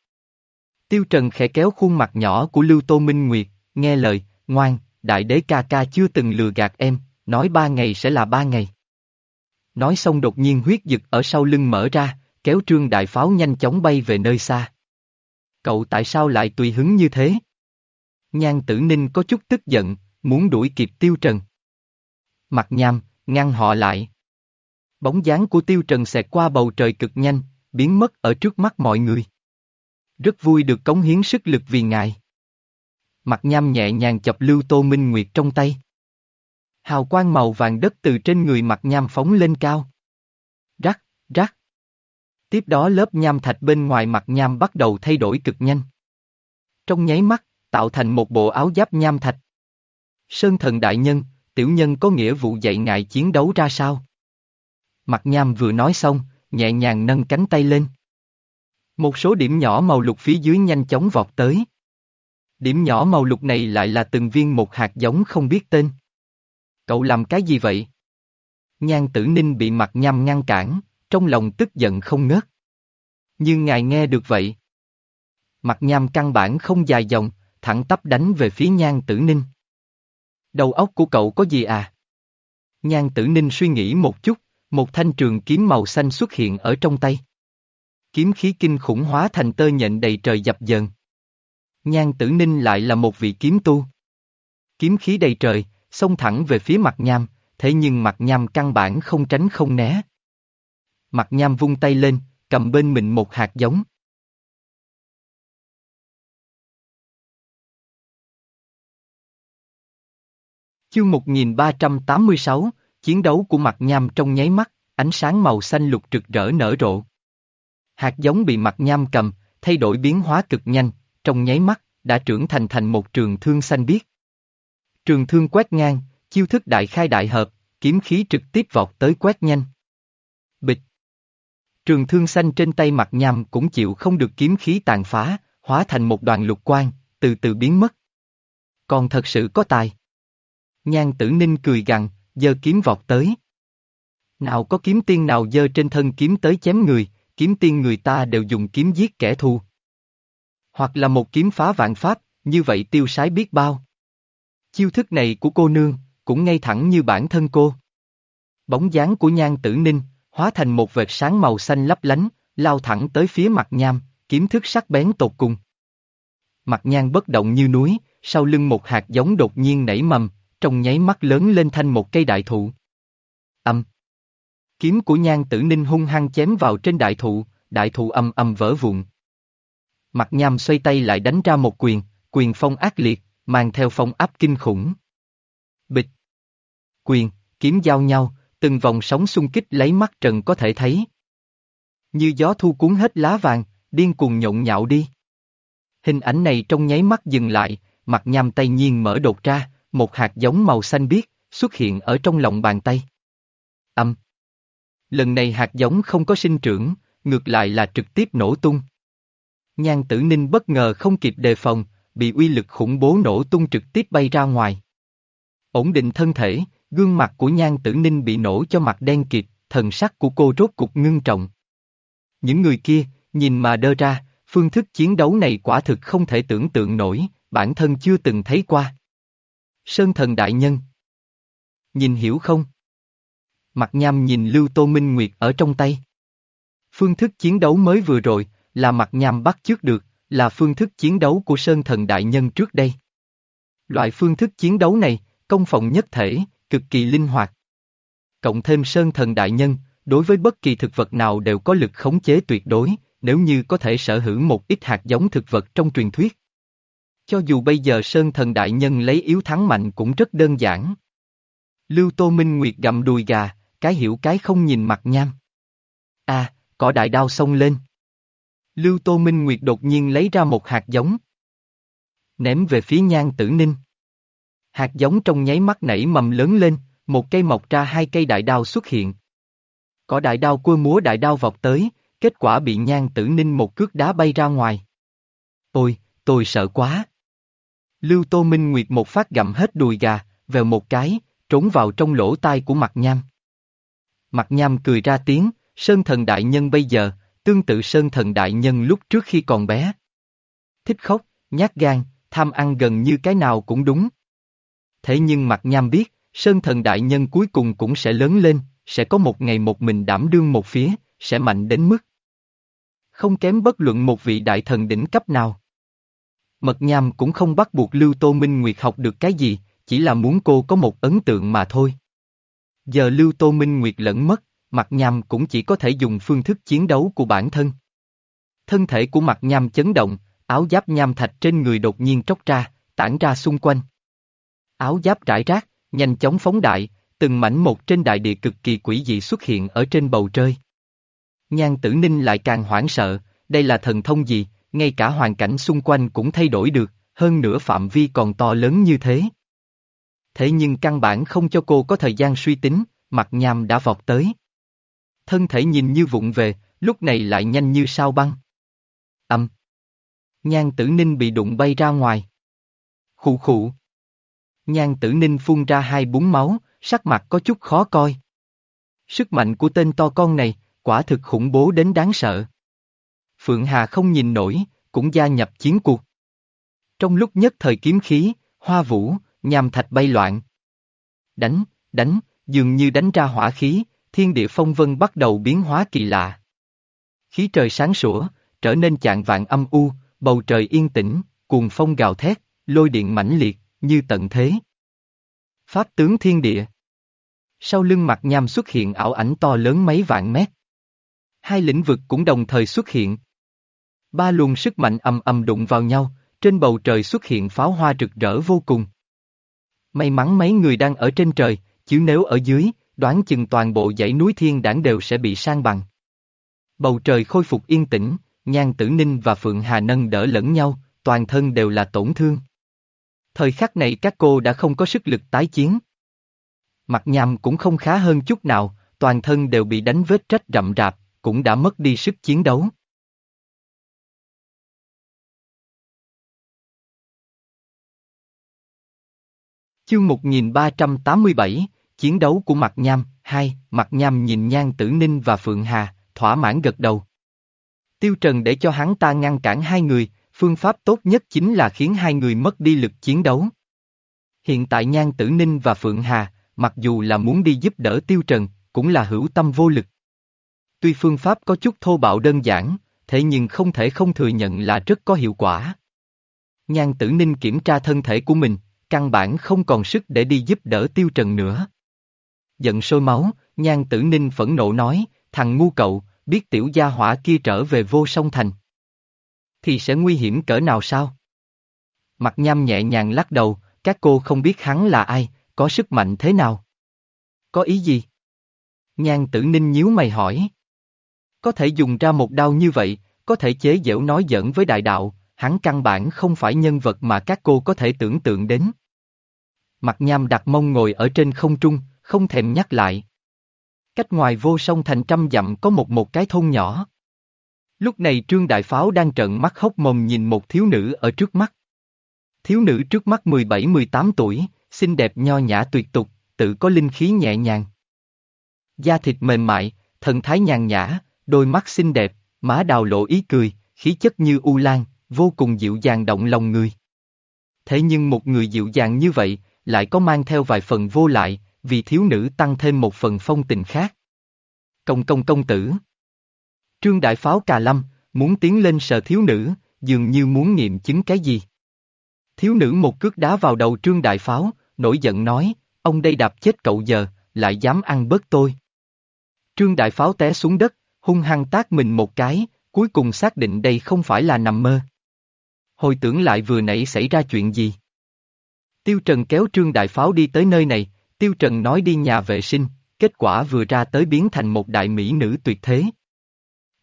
Tiêu Trần khẽ kéo khuôn mặt nhỏ của Lưu Tô Minh Nguyệt, nghe lời, ngoan, đại đế ca ca chưa từng lừa gạt em, nói ba ngày sẽ là ba ngày. Nói xong đột nhiên huyết dực ở sau lưng mở ra, kéo trương đại pháo nhanh chóng bay về nơi xa. Cậu tại sao lại tùy hứng như thế? Nhan tử ninh có chút tức giận, muốn đuổi kịp tiêu trần. Mặt nham, ngăn họ lại. Bóng dáng của tiêu trần xẹt qua bầu trời cực nhanh, biến mất ở trước mắt mọi người. Rất vui được cống hiến sức lực vì ngài. Mặt nham nhẹ nhàng chập lưu Tô Minh Nguyệt trong tay. Hào quang màu vàng đất từ trên người mặt nham phóng lên cao. Rắc, rắc. Tiếp đó lớp nham thạch bên ngoài mặt nham bắt đầu thay đổi cực nhanh. Trong nháy mắt, tạo thành một bộ áo giáp nham thạch. Sơn thần đại nhân, tiểu nhân có nghĩa vụ dạy ngài chiến đấu ra sao? Mặt nham vừa nói xong, nhẹ nhàng nâng cánh tay lên. Một số điểm nhỏ màu lục phía dưới nhanh chóng vọt tới. Điểm nhỏ màu lục này lại là từng viên một hạt giống không biết tên. Cậu làm cái gì vậy? Nhan tử ninh bị mặt nham ngăn cản, trong lòng tức giận không ngớt. Nhưng ngài nghe được vậy. Mặt nham căn bản không dài dòng, thẳng tắp đánh về phía nhan tử ninh. Đầu óc của cậu có gì à? Nhan tử ninh suy nghĩ một chút, một thanh trường kiếm màu xanh xuất hiện ở trong tay. Kiếm khí kinh khủng hóa thành tơ nhện đầy trời dập dờn. Nhan tử ninh lại là một vị kiếm tu. Kiếm khí đầy trời, xông thẳng về phía mặt nham, thế nhưng mặt nham căn bản không tránh không né. Mặt nham vung tay lên, cầm bên mình một hạt giống. Chương 1386, chiến đấu của mặt nham trong nháy mắt, ánh sáng màu xanh lục rực rỡ nở rộ. Hạt giống bị mặt nham cầm, thay đổi biến hóa cực nhanh, trong nháy mắt, đã trưởng thành thành một trường thương xanh biếc. Trường thương quét ngang, chiêu thức đại khai đại hợp, kiếm khí trực tiếp vọt tới quét nhanh. Bịch. Trường thương xanh trên tay mặt nhằm cũng chịu không được kiếm khí tàn phá, hóa thành một đoàn lục quang, từ từ biến mất. Còn thật sự có tài. Nhan tử ninh cười gằn, giơ kiếm vọt tới. Nào có kiếm tiên nào giơ trên thân kiếm tới chém người, kiếm tiên người ta đều dùng kiếm giết kẻ thù. Hoặc là một kiếm phá vạn pháp, như vậy tiêu sái biết bao. Chiêu thức này của cô nương, cũng ngay thẳng như bản thân cô. Bóng dáng của nhan tử ninh, hóa thành một vệt sáng màu xanh lấp lánh, lao thẳng tới phía mặt nham, kiếm thức sắc bén tột cùng. Mặt nhan bất động như núi, sau lưng một hạt giống đột nhiên nảy mầm, trong nháy mắt lớn lên thành một cây đại thụ. Âm. Kiếm của nhan tử ninh hung hăng chém vào trên đại thụ, đại thụ âm âm vỡ vụn. Mặt nham xoay tay lại đánh ra một quyền, quyền phong ác liệt, mang theo phong áp kinh khủng. Bịch. Quyền, kiếm giao nhau, từng vòng sóng xung kích lấy mắt trần có thể thấy. Như gió thu cuốn hết lá vàng, điên cuồng nhộn nhạo đi. Hình ảnh này trong nháy mắt dừng lại, mặt nham tay nhiên mở đột ra, một hạt giống màu xanh biếc, xuất hiện ở trong lòng bàn tay. Âm. Lần này hạt giống không có sinh trưởng, ngược lại là trực tiếp nổ tung. Nhan tử ninh bất ngờ không kịp đề phòng, bị uy lực khủng bố nổ tung trực tiếp bay ra ngoài. Ổn định thân thể, gương mặt của nhan tử ninh bị nổ cho mặt đen kịt, thần sắc của cô rốt cục ngưng trọng. Những người kia, nhìn mà đơ ra, phương thức chiến đấu này quả thực không thể tưởng tượng nổi, bản thân chưa từng thấy qua. Sơn thần đại nhân. Nhìn hiểu không? Mặt nham nhìn Lưu Tô Minh Nguyệt ở trong tay. Phương thức chiến đấu mới vừa rồi, là mặt nham bắt trước được, là phương thức chiến đấu của Sơn thần đại nhân trước đây. Loại phương thức chiến đấu này, công phòng nhất thể, cực kỳ linh hoạt. Cộng thêm Sơn thần đại nhân, đối với bất kỳ thực vật nào đều có lực khống chế tuyệt đối, nếu như có thể sở hữu một ít hạt giống thực vật trong truyền thuyết. Cho dù bây giờ Sơn Thần Đại Nhân lấy yếu thắng mạnh cũng rất đơn giản. Lưu Tô Minh Nguyệt gặm đùi gà, cái hiểu cái không nhìn mặt nham. À, cỏ đại đao xông lên. Lưu Tô Minh Nguyệt đột nhiên lấy ra một hạt giống. Ném về phía nhan tử ninh. Hạt giống trong nháy mắt nảy mầm lớn lên, một cây mọc ra hai cây đại đao xuất hiện. Cỏ đại đao cua múa đại đao vọt tới, kết quả bị nhan tử ninh một cước đá bay ra ngoài. Ôi, tôi sợ quá. Lưu Tô Minh Nguyệt một phát gặm hết đùi gà, vèo một cái, trốn vào trong lỗ tai của mặt nham. Mặt nham cười ra tiếng, Sơn Thần Đại Nhân bây giờ, tương tự Sơn Thần Đại Nhân lúc trước khi còn bé. Thích khóc, nhát gan, tham ăn gần như cái nào cũng đúng. Thế nhưng mặt nham biết, Sơn Thần Đại Nhân cuối cùng cũng sẽ lớn lên, sẽ có một ngày một mình đảm đương một phía, sẽ mạnh đến mức. Không kém bất luận một vị đại thần đỉnh cấp nào. Mật Nham cũng không bắt buộc Lưu Tô Minh Nguyệt học được cái gì, chỉ là muốn cô có một ấn tượng mà thôi. Giờ Lưu Tô Minh Nguyệt lẫn mất, Mặt Nham cũng chỉ có thể dùng phương thức chiến đấu của bản thân. Thân thể của mặt nham chấn động, áo giáp nham thạch trên người đột nhiên tróc ra, tản ra xung quanh. Áo giáp rải rác, nhanh chóng phóng đại, từng mảnh một trên đại địa cực kỳ quỷ dị xuất hiện ở trên bầu trời. Nhan tử ninh lại càng hoảng sợ, đây là thần thông gì, ngay cả hoàn cảnh xung quanh cũng thay đổi được, hơn nữa phạm vi còn to lớn như thế. Thế nhưng căn bản không cho cô có thời gian suy tính, mặt nham đã vọt tới. Thân thể nhìn như vụng về, lúc này lại nhanh như sao băng. Âm. Nhan tử ninh bị đụng bay ra ngoài. Khụ khụ. Nhan tử ninh phun ra hai búng máu, sắc mặt có chút khó coi. Sức mạnh của tên to con này, quả thực khủng bố đến đáng sợ. Phượng Hà không nhìn nổi, cũng gia nhập chiến cuộc. Trong lúc nhất thời kiếm khí, hoa vũ, nhàm thạch bay loạn. Đánh, đánh, dường như đánh ra hỏa khí, thiên địa phong vân bắt đầu biến hóa kỳ lạ. Khí trời sáng sủa, trở nên chạng vạn âm u, bầu trời yên tĩnh, cuồng phong gào thét, lôi điện mãnh liệt, như tận thế. Pháp tướng thiên địa. Sau lưng mặt nham xuất hiện ảo ảnh to lớn mấy vạn mét. Hai lĩnh vực cũng đồng thời xuất hiện. Ba luồng sức mạnh ầm ầm đụng vào nhau, trên bầu trời xuất hiện pháo hoa rực rỡ vô cùng. May mắn mấy người đang ở trên trời, chứ nếu ở dưới, đoán chừng toàn bộ dãy núi thiên đảng đều sẽ bị sang bằng. Bầu trời khôi phục yên tĩnh, Nhan Tử Ninh và Phượng Hà nâng đỡ lẫn nhau, toàn thân đều là tổn thương. Thời khắc này các cô đã không có sức lực tái chiến. Mặt nhằm cũng không khá hơn chút nào, toàn thân đều bị đánh vết trách rậm rạp, cũng đã mất đi sức chiến đấu. Chương 1387, Chiến đấu của Mặt Nham, hai, Mặt Nham nhìn Nhan Tử Ninh và Phượng Hà, thỏa mãn gật đầu. Tiêu Trần để cho hắn ta ngăn cản hai người, phương pháp tốt nhất chính là khiến hai người mất đi lực chiến đấu. Hiện tại Nhan Tử Ninh và Phượng Hà, mặc dù là muốn đi giúp đỡ Tiêu Trần, cũng là hữu tâm vô lực. Tuy phương pháp có chút thô bạo đơn giản, thế nhưng không thể không thừa nhận là rất có hiệu quả. Nhan Tử Ninh kiểm tra thân thể của mình, căn bản không còn sức để đi giúp đỡ Tiêu Trần nữa. Giận sôi máu, Nhan Tử Ninh phẫn nộ nói, thằng ngu cậu, biết tiểu gia hỏa kia trở về vô song thành. Thì sẽ nguy hiểm cỡ nào sao? Mặt nham nhẹ nhàng lắc đầu, các cô không biết hắn là ai, có sức mạnh thế nào? Có ý gì? Nhan tử ninh nhíu mày hỏi. Có thể dùng ra một đao như vậy, có thể chế giễu nói giỡn với đại đạo, hắn căn bản không phải nhân vật mà các cô có thể tưởng tượng đến. Mặt nham đặt mông ngồi ở trên không trung, không thèm nhắc lại. Cách ngoài vô sông thành trăm dặm có một một cái thôn nhỏ. Lúc này Trương Đại Pháo đang trợn mắt hốc mồm nhìn một thiếu nữ ở trước mắt. Thiếu nữ trước mắt 17-18 tuổi, xinh đẹp nho nhã tuyệt tục, tự có linh khí nhẹ nhàng. Da thịt mềm mại, thần thái nhàn nhã, đôi mắt xinh đẹp, má đào lộ ý cười, khí chất như u lan, vô cùng dịu dàng động lòng người. Thế nhưng một người dịu dàng như vậy, lại có mang theo vài phần vô lại, vì thiếu nữ tăng thêm một phần phong tình khác. Công công công tử. Trương Đại Pháo Cà Lâm, muốn tiến lên sờ thiếu nữ, dường như muốn nghiệm chứng cái gì. Thiếu nữ một cước đá vào đầu Trương Đại Pháo, nổi giận nói, ông đây đạp chết cậu giờ, lại dám ăn bớt tôi. Trương Đại Pháo té xuống đất, hung hăng tác mình một cái, cuối cùng xác định đây không phải là nằm mơ. Hồi tưởng lại vừa nãy xảy ra chuyện gì. Tiêu Trần kéo Trương Đại Pháo đi tới nơi này, Tiêu Trần nói đi nhà vệ sinh, kết quả vừa ra tới biến thành một đại mỹ nữ tuyệt thế.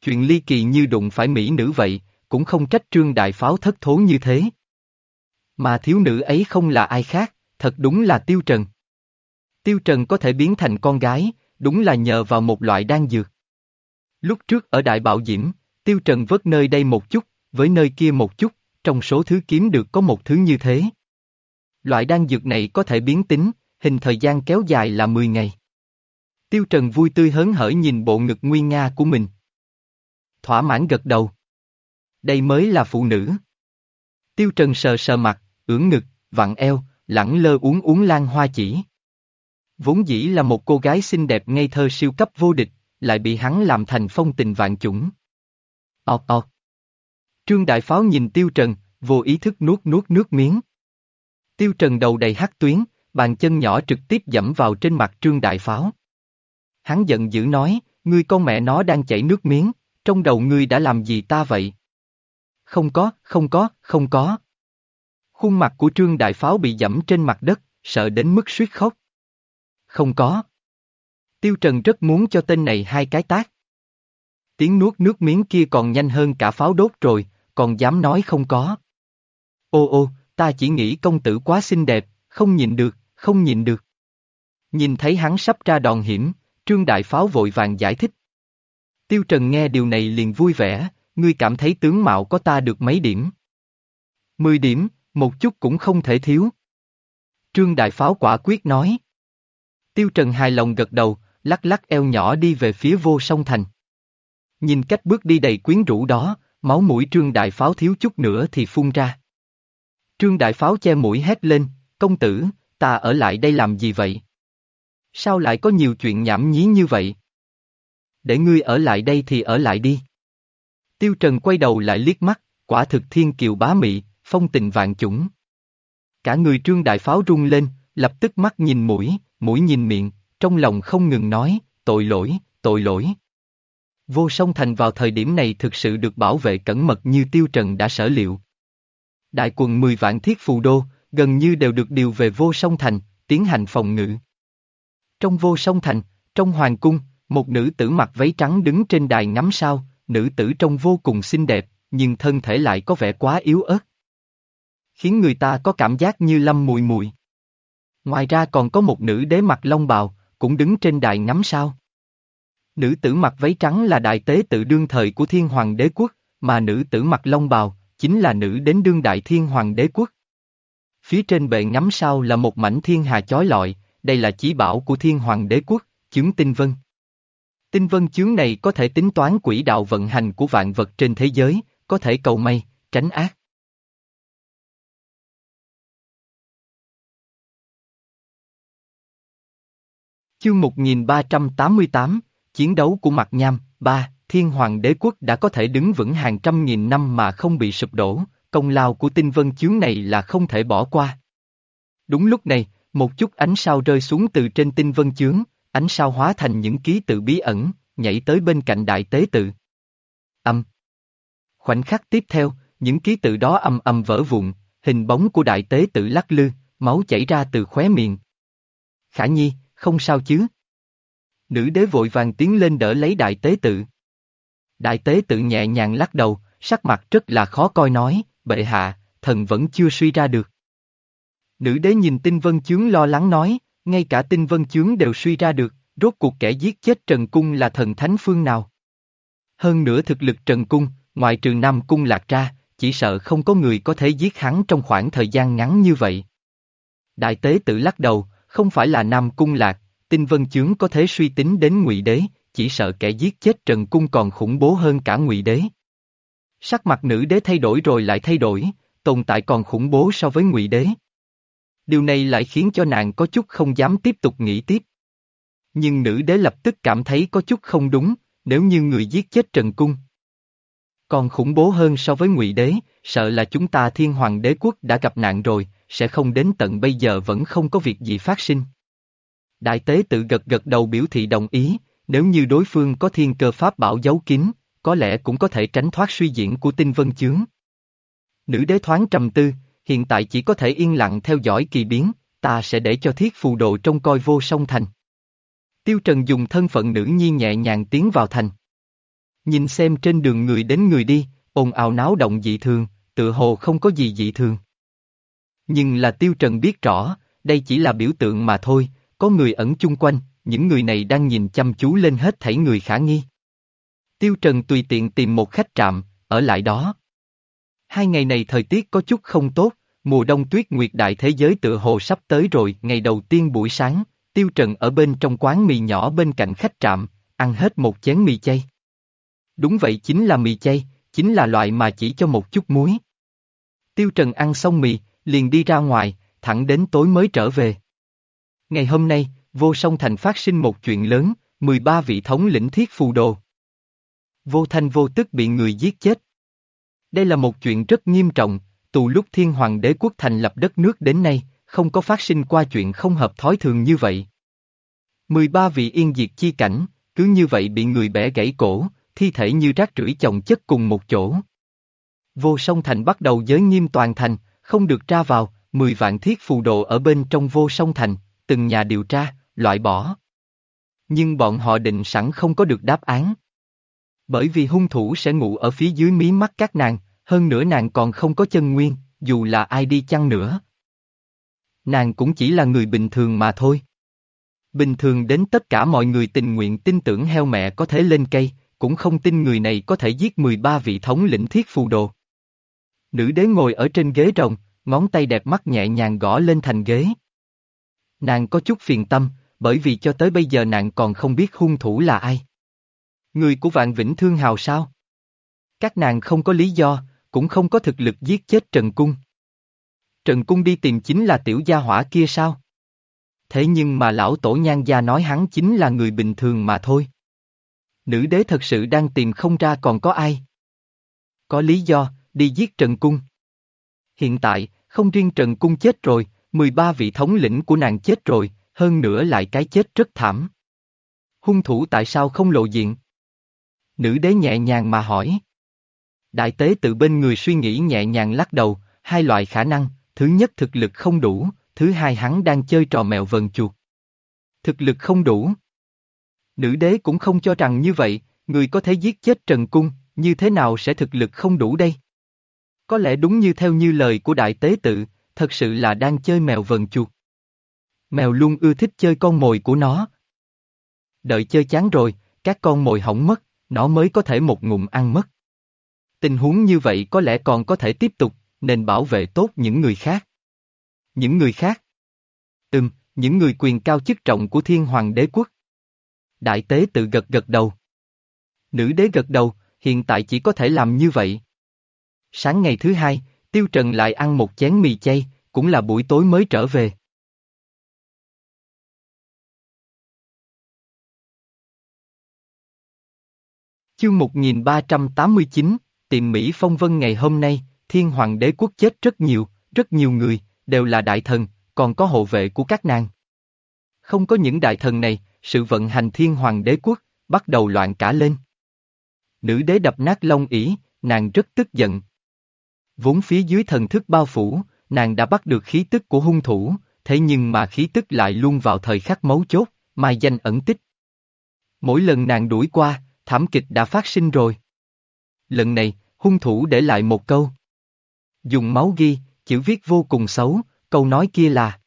Chuyện ly kỳ như đụng phải mỹ nữ vậy, cũng không trách Trương Đại Pháo thất thố như thế. Mà thiếu nữ ấy không là ai khác, thật đúng là Tiêu Trần. Tiêu Trần có thể biến thành con gái, đúng là nhờ vào một loại đan dược. Lúc trước ở Đại Bảo Diễm, Tiêu Trần vớt nơi đây một chút, với nơi kia một chút, trong số thứ kiếm được có một thứ như thế. Loại đan dược này có thể biến tính, hình thời gian kéo dài là 10 ngày. Tiêu Trần vui tươi hớn hở nhìn bộ ngực nguyên nga của mình. Thỏa mãn gật đầu. Đây mới là phụ nữ. Tiêu Trần sờ sờ mặt, ưỡn ngực, vặn eo, lẳng lơ uống uống lan hoa chỉ. Vốn dĩ là một cô gái xinh đẹp ngây thơ siêu cấp vô địch, lại bị hắn làm thành phong tình vạn chủng. Ọt ọt. Trương Đại Pháo nhìn Tiêu Trần, vô ý thức nuốt nuốt nước miếng. Tiêu Trần đầu đầy hắc tuyến, bàn chân nhỏ trực tiếp dẫm vào trên mặt Trương Đại Pháo. Hắn giận dữ nói, ngươi con mẹ nó đang chảy nước miếng, trong đầu ngươi đã làm gì ta vậy? không có, không có, không có. Khuôn mặt của Trương Đại Pháo bị dẫm trên mặt đất, sợ đến mức suýt khóc. Không có. Tiêu Trần rất muốn cho tên này hai cái tác. Tiếng nuốt nước miếng kia còn nhanh hơn cả pháo đốt rồi, còn dám nói không có. Ô ô, ta chỉ nghĩ công tử quá xinh đẹp, không nhìn được, không nhìn được. Nhìn thấy hắn sắp ra đòn hiểm, Trương Đại Pháo vội vàng giải thích. Tiêu Trần nghe điều này liền vui vẻ, ngươi cảm thấy tướng mạo có ta được mấy điểm? Mười điểm, một chút cũng không thể thiếu. Trương Đại Pháo quả quyết nói. Tiêu Trần hài lòng gật đầu, lắc lắc eo nhỏ đi về phía vô sông thành. Nhìn cách bước đi đầy quyến rũ đó, máu mũi Trương Đại Pháo thiếu chút nữa thì phun ra. Trương Đại Pháo che mũi hét lên, công tử, ta ở lại đây làm gì vậy? Sao lại có nhiều chuyện nhảm nhí như vậy? Để ngươi ở lại đây thì ở lại đi. Tiêu Trần quay đầu lại liếc mắt, quả thực thiên kiều bá mị, phong tình vạn chủng. Cả người trương đại pháo rung lên, lập tức mắt nhìn mũi, mũi nhìn miệng, trong lòng không ngừng nói, tội lỗi, tội lỗi. Vô song thành vào thời điểm này thực sự được bảo vệ cẩn mật như tiêu trần đã sở liệu. Đại quần 10 vạn thiết phù đô, gần như đều được điều về vô song thành, tiến hành phòng ngự. Trong vô song thành, trong hoàng cung, một nữ tử mặc váy trắng đứng trên đài ngắm sao, nữ tử trông vô cùng xinh đẹp, nhưng thân thể lại có vẻ quá yếu ớt. Khiến người ta có cảm giác như lâm mùi mùi. Ngoài ra còn có một nữ đế mặc long bào, cũng đứng trên đài ngắm sao. Nữ tử mặc váy trắng là đại tế tự đương thời của thiên hoàng đế quốc, mà nữ tử mặc long bào, chính là nữ đến đương đại thiên hoàng đế quốc. Phía trên bệ ngắm sao là một mảnh thiên hà chói lọi, đây là chí bảo của thiên hoàng đế quốc, chướng tinh vân. Tinh vân chướng này có thể tính toán quỹ đạo vận hành của vạn vật trên thế giới, có thể cầu may, tránh ác. Chương 1388, Chiến đấu của mặt nham, 3, Thiên Hoàng đế quốc đã có thể đứng vững hàng trăm nghìn năm mà không bị sụp đổ, công lao của tinh vân chướng này là không thể bỏ qua. Đúng lúc này, một chút ánh sao rơi xuống từ trên tinh vân chướng, ánh sao hóa thành những ký tự bí ẩn, nhảy tới bên cạnh đại tế tự. Âm. Khoảnh khắc tiếp theo, những ký tự đó âm âm vỡ vụn, hình bóng của đại tế tự lắc lư, máu chảy ra từ khóe miệng. Khả nhi, không sao chứ? Nữ đế vội vàng tiến lên đỡ lấy đại tế tự. Đại tế tự nhẹ nhàng lắc đầu, sắc mặt rất là khó coi nói, bệ hạ, thần vẫn chưa suy ra được. Nữ đế nhìn tinh vân chướng lo lắng nói, ngay cả tinh vân chướng đều suy ra được, rốt cuộc kẻ giết chết Trần Cung là thần thánh phương nào. Hơn nữa thực lực Trần Cung, ngoài trừ Nam Cung lạc ra, chỉ sợ không có người có thể giết hắn trong khoảng thời gian ngắn như vậy. Đại tế tự lắc đầu, không phải là Nam Cung lạc, tinh vân chướng có thể suy tính đến ngụy đế, chỉ sợ kẻ giết chết Trần Cung còn khủng bố hơn cả ngụy đế. Sắc mặt nữ đế thay đổi rồi lại thay đổi, tồn tại còn khủng bố so với ngụy đế. Điều này lại khiến cho nàng có chút không dám tiếp tục nghĩ tiếp. Nhưng nữ đế lập tức cảm thấy có chút không đúng, nếu như người giết chết Trần Cung. Còn khủng bố hơn so với ngụy đế, sợ là chúng ta thiên hoàng đế quốc đã gặp nạn rồi, sẽ không đến tận bây giờ vẫn không có việc gì phát sinh. Đại tế tự gật gật đầu biểu thị đồng ý, nếu như đối phương có thiên cơ pháp bảo giấu kín, có lẽ cũng có thể tránh thoát suy diễn của tinh vân chướng. Nữ đế thoáng trầm tư, hiện tại chỉ có thể yên lặng theo dõi kỳ biến, ta sẽ để cho thiết phù đồ trông coi vô song thành. Tiêu Trần dùng thân phận nữ nhi nhẹ nhàng tiến vào thành. Nhìn xem trên đường người đến người đi, ồn ào náo động dị thường, tự hồ không có gì dị thường. Nhưng là Tiêu Trần biết rõ, đây chỉ là biểu tượng mà thôi, có người ẩn chung quanh, những người này đang nhìn chăm chú lên hết thảy người khả nghi. Tiêu Trần tùy tiện tìm một khách trạm, ở lại đó. Hai ngày này thời tiết có chút không tốt, mùa đông tuyết nguyệt đại thế giới tựa hồ sắp tới rồi, ngày đầu tiên buổi sáng, Tiêu Trần ở bên trong quán mì nhỏ bên cạnh khách trạm, ăn hết một chén mì chay. Đúng vậy chính là mì chay, chính là loại mà chỉ cho một chút muối. Tiêu Trần ăn xong mì, liền đi ra ngoài, thẳng đến tối mới trở về. Ngày hôm nay, vô song thành phát sinh một chuyện lớn, 13 vị thống lĩnh thiết phù đồ. Vô thanh vô tức bị người giết chết. Đây là một chuyện rất nghiêm trọng, từ lúc thiên hoàng đế quốc thành lập đất nước đến nay, không có phát sinh qua chuyện không hợp thói thường như vậy. 13 vị yên diệt chi cảnh, cứ như vậy bị người bẻ gãy cổ, thi thể như rác rưởi chồng chất cùng một chỗ. vô song thành bắt đầu giới nghiêm toàn thành, không được ra vào, 10 vạn thiết phù đồ ở bên trong vô song thành, từng nhà điều tra, loại bỏ. Nhưng bọn họ định sẵn không có được đáp án. Bởi vì hung thủ sẽ ngủ ở phía dưới mí mắt các nàng, hơn nữa nàng còn không có chân nguyên, dù là ai đi chăng nữa. Nàng cũng chỉ là người bình thường mà thôi. Bình thường đến tất cả mọi người tình nguyện tin tưởng heo mẹ có thể lên cây, cũng không tin người này có thể giết 13 vị thống lĩnh thiết phù đồ. Nữ đế ngồi ở trên ghế rồng, ngón tay đẹp mắt nhẹ nhàng gõ lên thành ghế. Nàng có chút phiền tâm, bởi vì cho tới bây giờ nàng còn không biết hung thủ là ai. Người của vạn vĩnh thương hào sao? Các nàng không có lý do, cũng không có thực lực giết chết Trần Cung. Trần Cung đi tìm chính là tiểu gia hỏa kia sao? Thế nhưng mà lão tổ nhan gia nói hắn chính là người bình thường mà thôi. Nữ đế thật sự đang tìm không ra còn có ai. Có lý do, đi giết Trần Cung. Hiện tại, không riêng Trần Cung chết rồi, 13 vị thống lĩnh của nàng chết rồi, hơn nữa lại cái chết rất thảm. Hung thủ tại sao không lộ diện? Nữ đế nhẹ nhàng mà hỏi. Đại tế tự bên người suy nghĩ nhẹ nhàng lắc đầu, hai loại khả năng, thứ nhất thực lực không đủ, thứ hai hắn đang chơi trò mèo vần chuột. Thực lực không đủ. Nữ đế cũng không cho rằng như vậy, người có thể giết chết Trần Cung, như thế nào sẽ thực lực không đủ đây? Có lẽ đúng như theo như lời của đại tế tự, thật sự là đang chơi mèo vần chuột. Mèo luôn ưa thích chơi con mồi của nó. Đợi chơi chán rồi, các con mồi hỏng mất, nó mới có thể một ngụm ăn mất. Tình huống như vậy có lẽ còn có thể tiếp tục, nên bảo vệ tốt những người khác. Những người khác? Ừm, những người quyền cao chức trọng của thiên hoàng đế quốc. Đại tế tự gật gật đầu. Nữ đế gật đầu, hiện tại chỉ có thể làm như vậy. Sáng ngày thứ hai, Tiêu Trần lại ăn một chén mì chay, cũng là buổi tối mới trở về. Chương 1389, tiệm Mỹ Phong Vân ngày hôm nay, thiên hoàng đế quốc chết rất nhiều, rất nhiều người, đều là đại thần, còn có hộ vệ của các nàng. Không có những đại thần này, sự vận hành thiên hoàng đế quốc, bắt đầu loạn cả lên. Nữ đế đập nát lông ỉ, nàng rất tức giận. Vốn phía dưới thần thức bao phủ, nàng đã bắt được khí tức của hung thủ, thế nhưng mà khí tức lại luôn vào thời khắc mấu chốt, mai danh ẩn tích. Mỗi lần nàng đuổi qua, thảm kịch đã phát sinh rồi. Lần này, hung thủ để lại một câu. Dùng máu ghi, chữ viết vô cùng xấu, câu nói kia là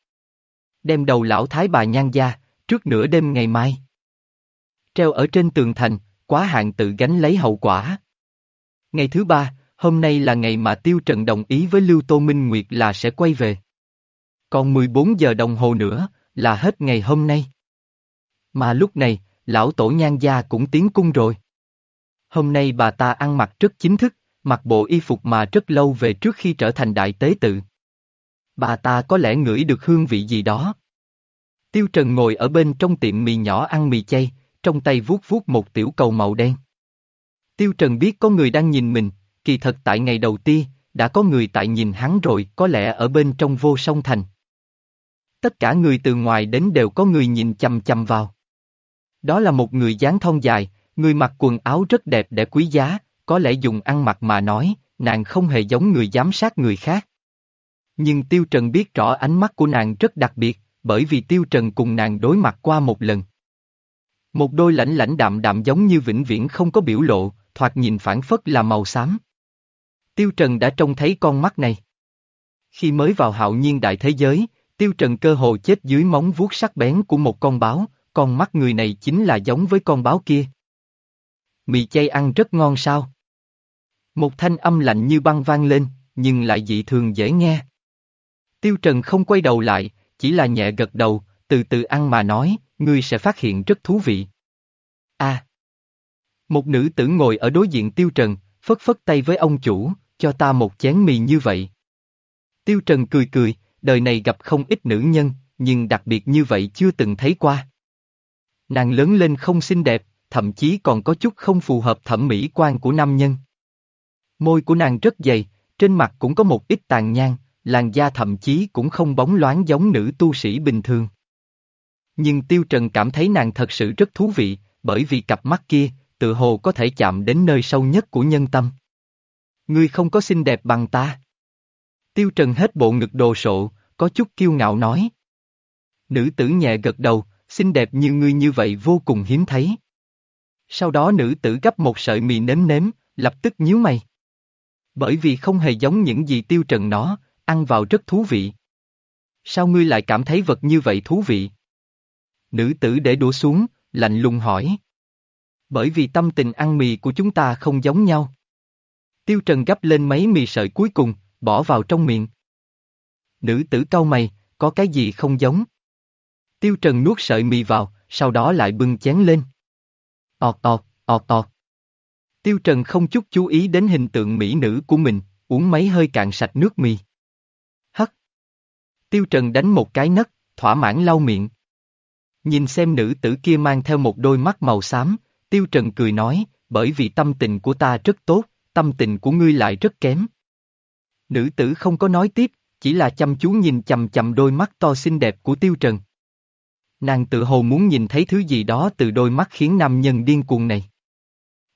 Đem đầu lão thái bà nhan gia, trước nửa đêm ngày mai. Treo ở trên tường thành, quá hạn tự gánh lấy hậu quả. Ngày thứ ba, hôm nay là ngày mà Tiêu Trần đồng ý với Lưu Tô Minh Nguyệt là sẽ quay về. Còn 14 giờ đồng hồ nữa, là hết ngày hôm nay. Mà lúc này, lão tổ nhan gia cũng tiến cung rồi. Hôm nay bà ta ăn mặc rất chính thức, mặc bộ y phục mà rất lâu về trước khi trở thành đại tế tự. Bà ta có lẽ ngửi được hương vị gì đó. Tiêu Trần ngồi ở bên trong tiệm mì nhỏ ăn mì chay, trong tay vuốt vuốt một tiểu cầu màu đen. Tiêu Trần biết có người đang nhìn mình, kỳ thật tại ngày đầu tiên, đã có người tại nhìn hắn rồi, có lẽ ở bên trong vô song thành. Tất cả người từ ngoài đến đều có người nhìn chầm chầm vào. Đó là một người dáng thon dài, người mặc quần áo rất đẹp để quý giá, có lẽ dùng ăn mặc mà nói, nàng không hề giống người giám sát người khác. Nhưng Tiêu Trần biết rõ ánh mắt của nàng rất đặc biệt, bởi vì Tiêu Trần cùng nàng đối mặt qua một lần. Một đôi lãnh lãnh đạm đạm giống như vĩnh viễn không có biểu lộ, thoạt nhìn phản phất là màu xám. Tiêu Trần đã trông thấy con mắt này. Khi mới vào hạo nhiên đại thế giới, Tiêu Trần cơ hồ chết dưới móng vuốt sắc bén của một con báo, con mắt người này chính là giống với con báo kia. Mì chay ăn rất ngon sao? Một thanh âm lạnh như băng vang lên, nhưng lại dị thường dễ nghe. Tiêu Trần không quay đầu lại, chỉ là nhẹ gật đầu, từ từ ăn mà nói, ngươi sẽ phát hiện rất thú vị. A. Một nữ tử ngồi ở đối diện Tiêu Trần, phất phất tay với ông chủ, cho ta một chén mì như vậy. Tiêu Trần cười cười, đời này gặp không ít nữ nhân, nhưng đặc biệt như vậy chưa từng thấy qua. Nàng lớn lên không xinh đẹp, thậm chí còn có chút không phù hợp thẩm mỹ quan của nam nhân. Môi của nàng rất dày, trên mặt cũng có một ít tàn nhang, làn da thậm chí cũng không bóng loáng giống nữ tu sĩ bình thường. Nhưng Tiêu Trần cảm thấy nàng thật sự rất thú vị, bởi vì cặp mắt kia, tự hồ có thể chạm đến nơi sâu nhất của nhân tâm. Ngươi không có xinh đẹp bằng ta. Tiêu Trần hết bộ ngực đồ sộ, có chút kiêu ngạo nói. Nữ tử nhẹ gật đầu, xinh đẹp như ngươi như vậy vô cùng hiếm thấy. Sau đó nữ tử gấp một sợi mì nếm nếm, lập tức nhíu mày. Bởi vì không hề giống những gì tiêu trần nó, ăn vào rất thú vị. Sao ngươi lại cảm thấy vật như vậy thú vị? Nữ tử để đũa xuống, lạnh lùng hỏi. Bởi vì tâm tình ăn mì của chúng ta không giống nhau. Tiêu Trần gấp lên mấy mì sợi cuối cùng, bỏ vào trong miệng. Nữ tử cau mày, có cái gì không giống? Tiêu Trần nuốt sợi mì vào, sau đó lại bưng chén lên. ọt ọt, ọt ọt. Tiêu Trần không chút chú ý đến hình tượng mỹ nữ của mình, uống mấy hơi cạn sạch nước mì. Hắc. Tiêu Trần đánh một cái nấc, thỏa mãn lau miệng. Nhìn xem nữ tử kia mang theo một đôi mắt màu xám, Tiêu Trần cười nói, bởi vì tâm tình của ta rất tốt, tâm tình của ngươi lại rất kém. Nữ tử không có nói tiếp, chỉ là chăm chú nhìn chầm chầm đôi mắt to xinh đẹp của Tiêu Trần. Nàng tự hồ muốn nhìn thấy thứ gì đó từ đôi mắt khiến nam nhân điên cuồng này.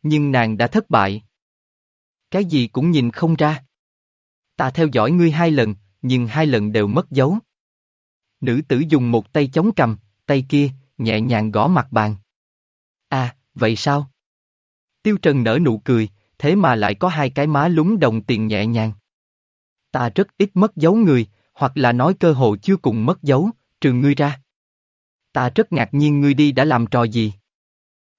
Nhưng nàng đã thất bại. Cái gì cũng nhìn không ra. Ta theo dõi ngươi hai lần, nhưng hai lần đều mất dấu. Nữ tử dùng một tay chống cầm, tay kia, nhẹ nhàng gõ mặt bàn. À, vậy sao? Tiêu Trần nở nụ cười, thế mà lại có hai cái má lúng đồng tiền nhẹ nhàng. Ta rất ít mất dấu người, hoặc là nói cơ hội chưa cùng mất dấu, trừ ngươi ra. Ta rất ngạc nhiên ngươi đi đã làm trò gì.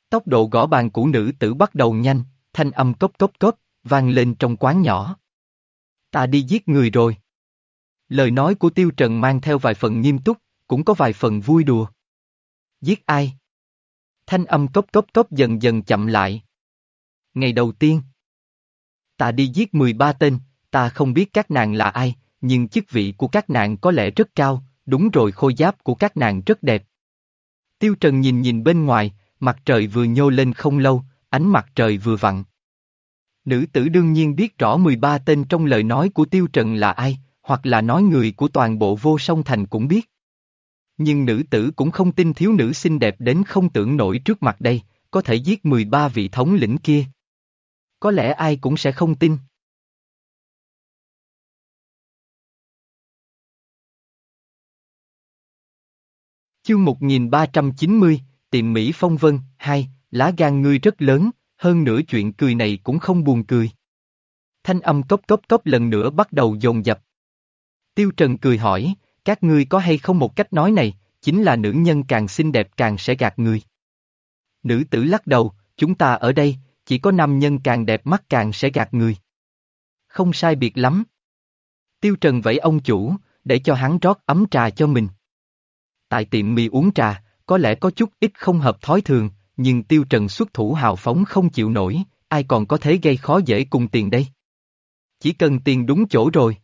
Tốc độ gõ bàn của nữ tử bắt đầu nhanh, thanh âm cốc cốc cốc, vang lên trong quán nhỏ. Ta đi giết người rồi. Lời nói của Tiêu Trần mang theo vài phần nghiêm túc, cũng có vài phần vui đùa. Giết ai? Thanh âm cốc cốc cốc dần dần chậm lại. Ngày đầu tiên. Ta đi giết 13 tên, ta không biết các nàng là ai, nhưng chức vị của các nàng có lẽ rất cao, đúng rồi khôi giáp của các nàng rất đẹp. Tiêu Trần nhìn nhìn bên ngoài, mặt trời vừa nhô lên không lâu, ánh mặt trời vừa vặn. Nữ tử đương nhiên biết rõ 13 tên trong lời nói của Tiêu Trần là ai, hoặc là nói người của toàn bộ vô song thành cũng biết. Nhưng nữ tử cũng không tin thiếu nữ xinh đẹp đến không tưởng nổi trước mặt đây, có thể giết 13 vị thống lĩnh kia. Có lẽ ai cũng sẽ không tin. Chương 1390, tiệm Mỹ Phong Vân, hai, lá gan ngươi rất lớn, hơn nữa chuyện cười này cũng không buồn cười. Thanh âm cốc cốc cốc lần nữa bắt đầu dồn dập. Tiêu Trần cười hỏi, các ngươi có hay không một cách nói này, chính là nữ nhân càng xinh đẹp càng sẽ gạt người. Nữ tử lắc đầu, chúng ta ở đây, chỉ có nam nhân càng đẹp mắt càng sẽ gạt người. Không sai biệt lắm. Tiêu Trần vẫy ông chủ, để cho hắn rót ấm trà cho mình. Tại tiệm mì uống trà, có lẽ có chút ít không hợp thói thường, nhưng Tiêu Trần xuất thủ hào phóng không chịu nổi, ai còn có thể gây khó dễ cùng tiền đây. Chỉ cần tiền đúng chỗ rồi.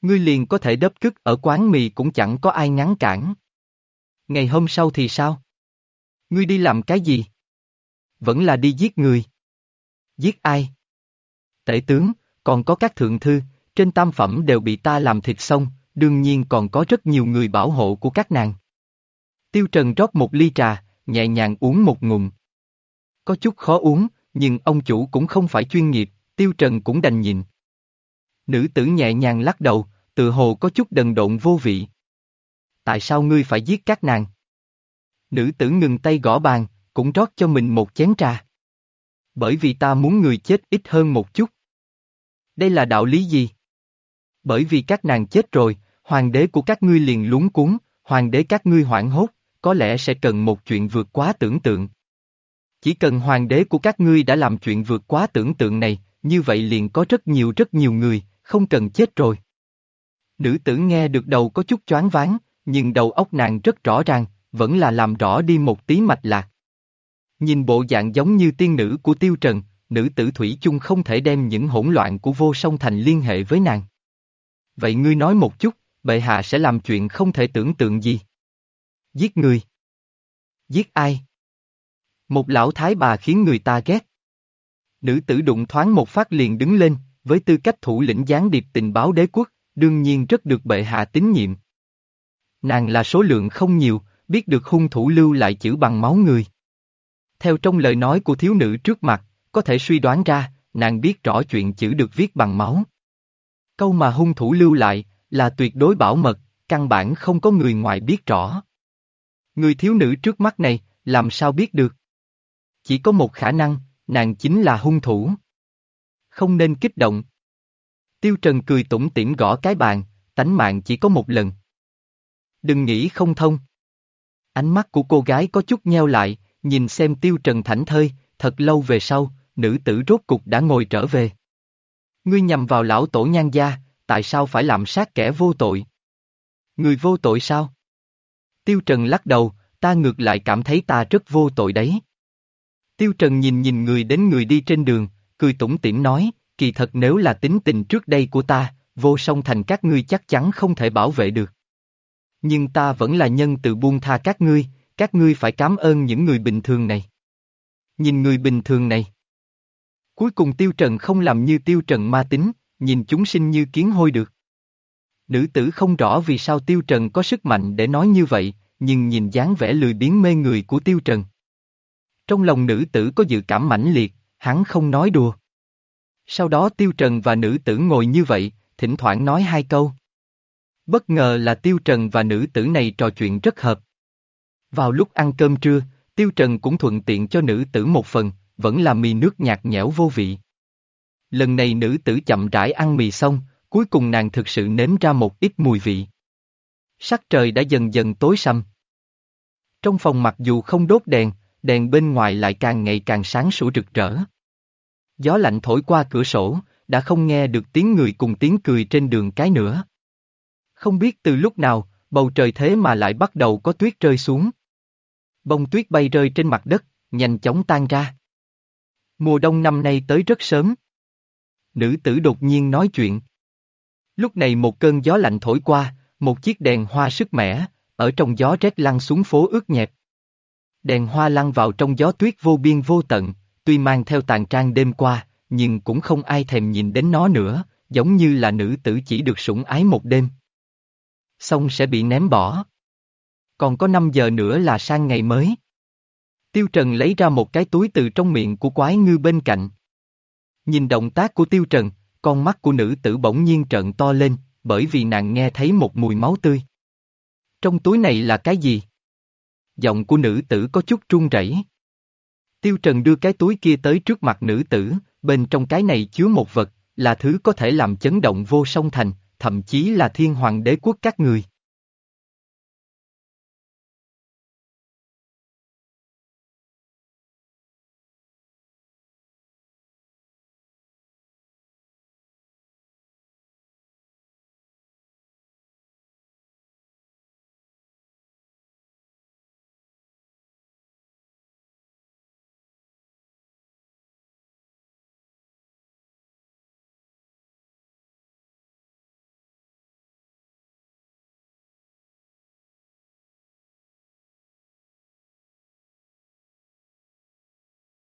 Ngươi liền có thể đớp cức ở quán mì cũng chẳng có ai ngăn cản. Ngày hôm sau thì sao? Ngươi đi làm cái gì? Vẫn là đi giết người. Giết ai? Tể tướng, còn có các thượng thư, trên tam phẩm đều bị ta làm thịt xong, đương nhiên còn có rất nhiều người bảo hộ của các nàng. Tiêu Trần rót một ly trà, nhẹ nhàng uống một ngụm. Có chút khó uống, nhưng ông chủ cũng không phải chuyên nghiệp, Tiêu Trần cũng đành nhìn. Nữ tử nhẹ nhàng lắc đầu, tự hồ có chút đần độn vô vị. Tại sao ngươi phải giết các nàng? Nữ tử ngừng tay gõ bàn, cũng rót cho mình một chén trà. Bởi vì ta muốn người chết ít hơn một chút. Đây là đạo lý gì? Bởi vì các nàng chết rồi, hoàng đế của các ngươi liền lúng cuốn, hoàng đế các ngươi hoảng hốt, có lẽ sẽ cần một chuyện vượt quá tưởng tượng. Chỉ cần hoàng đế của các ngươi đã làm chuyện vượt quá tưởng tượng này, như vậy liền có rất nhiều rất nhiều người, không cần chết rồi. Nữ tử nghe được đầu có chút choáng váng, nhưng đầu óc nàng rất rõ ràng, vẫn là làm rõ đi một tí mạch lạc. Nhìn bộ dạng giống như tiên nữ của tiêu trần, nữ tử Thủy chung không thể đem những hỗn loạn của vô song thành liên hệ với nàng. Vậy ngươi nói một chút, bệ hạ sẽ làm chuyện không thể tưởng tượng gì? Giết người. Giết ai? Một lão thái bà khiến người ta ghét. Nữ tử đụng thoáng một phát liền đứng lên, với tư cách thủ lĩnh gián điệp tình báo đế quốc, đương nhiên rất được bệ hạ tín nhiệm. Nàng là số lượng không nhiều, biết được hung thủ lưu lại chữ bằng máu người. Theo trong lời nói của thiếu nữ trước mặt, có thể suy đoán ra, nàng biết rõ chuyện chữ được viết bằng máu. Câu mà hung thủ lưu lại, là tuyệt đối bảo mật, căn bản không có người ngoài biết rõ. Người thiếu nữ trước mắt này, làm sao biết được? Chỉ có một khả năng, nàng chính là hung thủ. Không nên kích động. Tiêu Trần cười tủm tỉm gõ cái bàn, tánh mạng chỉ có một lần. Đừng nghĩ không thông. Ánh mắt của cô gái có chút nheo lại, nhìn xem Tiêu Trần thảnh thơi, thật lâu về sau, nữ tử rốt cục đã ngồi trở về. Ngươi nhầm vào lão tổ nhan gia, tại sao phải làm sát kẻ vô tội? Người vô tội sao? Tiêu Trần lắc đầu, ta ngược lại cảm thấy ta rất vô tội đấy. Tiêu Trần nhìn nhìn người đến người đi trên đường, cười tủm tỉm nói, kỳ thật nếu là tính tình trước đây của ta, vô song thành các ngươi chắc chắn không thể bảo vệ được. Nhưng ta vẫn là nhân từ buông tha các ngươi, các ngươi phải cảm ơn những người bình thường này. Nhìn người bình thường này. Cuối cùng Tiêu Trần không làm như Tiêu Trần ma tính, nhìn chúng sinh như kiến hôi được. Nữ tử không rõ vì sao Tiêu Trần có sức mạnh để nói như vậy, nhưng nhìn dáng vẻ lười biếng mê người của Tiêu Trần. Trong lòng nữ tử có dự cảm mãnh liệt, hắn không nói đùa. Sau đó Tiêu Trần và nữ tử ngồi như vậy, thỉnh thoảng nói hai câu. Bất ngờ là Tiêu Trần và nữ tử này trò chuyện rất hợp. Vào lúc ăn cơm trưa, Tiêu Trần cũng thuận tiện cho nữ tử một phần, vẫn là mì nước nhạt nhẽo vô vị. Lần này nữ tử chậm rãi ăn mì xong, cuối cùng nàng thực sự nếm ra một ít mùi vị. Sắc trời đã dần dần tối sầm. Trong phòng mặc dù không đốt đèn, đèn bên ngoài lại càng ngày càng sáng sủa rực rỡ. Gió lạnh thổi qua cửa sổ, đã không nghe được tiếng người cùng tiếng cười trên đường cái nữa. Không biết từ lúc nào, bầu trời thế mà lại bắt đầu có tuyết rơi xuống. Bông tuyết bay rơi trên mặt đất, nhanh chóng tan ra. Mùa đông năm nay tới rất sớm. Nữ tử đột nhiên nói chuyện. Lúc này một cơn gió lạnh thổi qua, một chiếc đèn hoa sức mẻ, ở trong gió rét lăn xuống phố ướt nhẹp. Đèn hoa lăn vào trong gió tuyết vô biên vô tận, tuy mang theo tàn trang đêm qua, nhưng cũng không ai thèm nhìn đến nó nữa, giống như là nữ tử chỉ được sủng ái một đêm. Xong sẽ bị ném bỏ. Còn có 5 giờ nữa là sang ngày mới. Tiêu Trần lấy ra một cái túi từ trong miệng của quái ngư bên cạnh. Nhìn động tác của Tiêu Trần, con mắt của nữ tử bỗng nhiên trợn to lên, bởi vì nàng nghe thấy một mùi máu tươi. Trong túi này là cái gì? Giọng của nữ tử có chút run rẩy. Tiêu Trần đưa cái túi kia tới trước mặt nữ tử, bên trong cái này chứa một vật, là thứ có thể làm chấn động vô song thành, thậm chí là thiên hoàng đế quốc các người.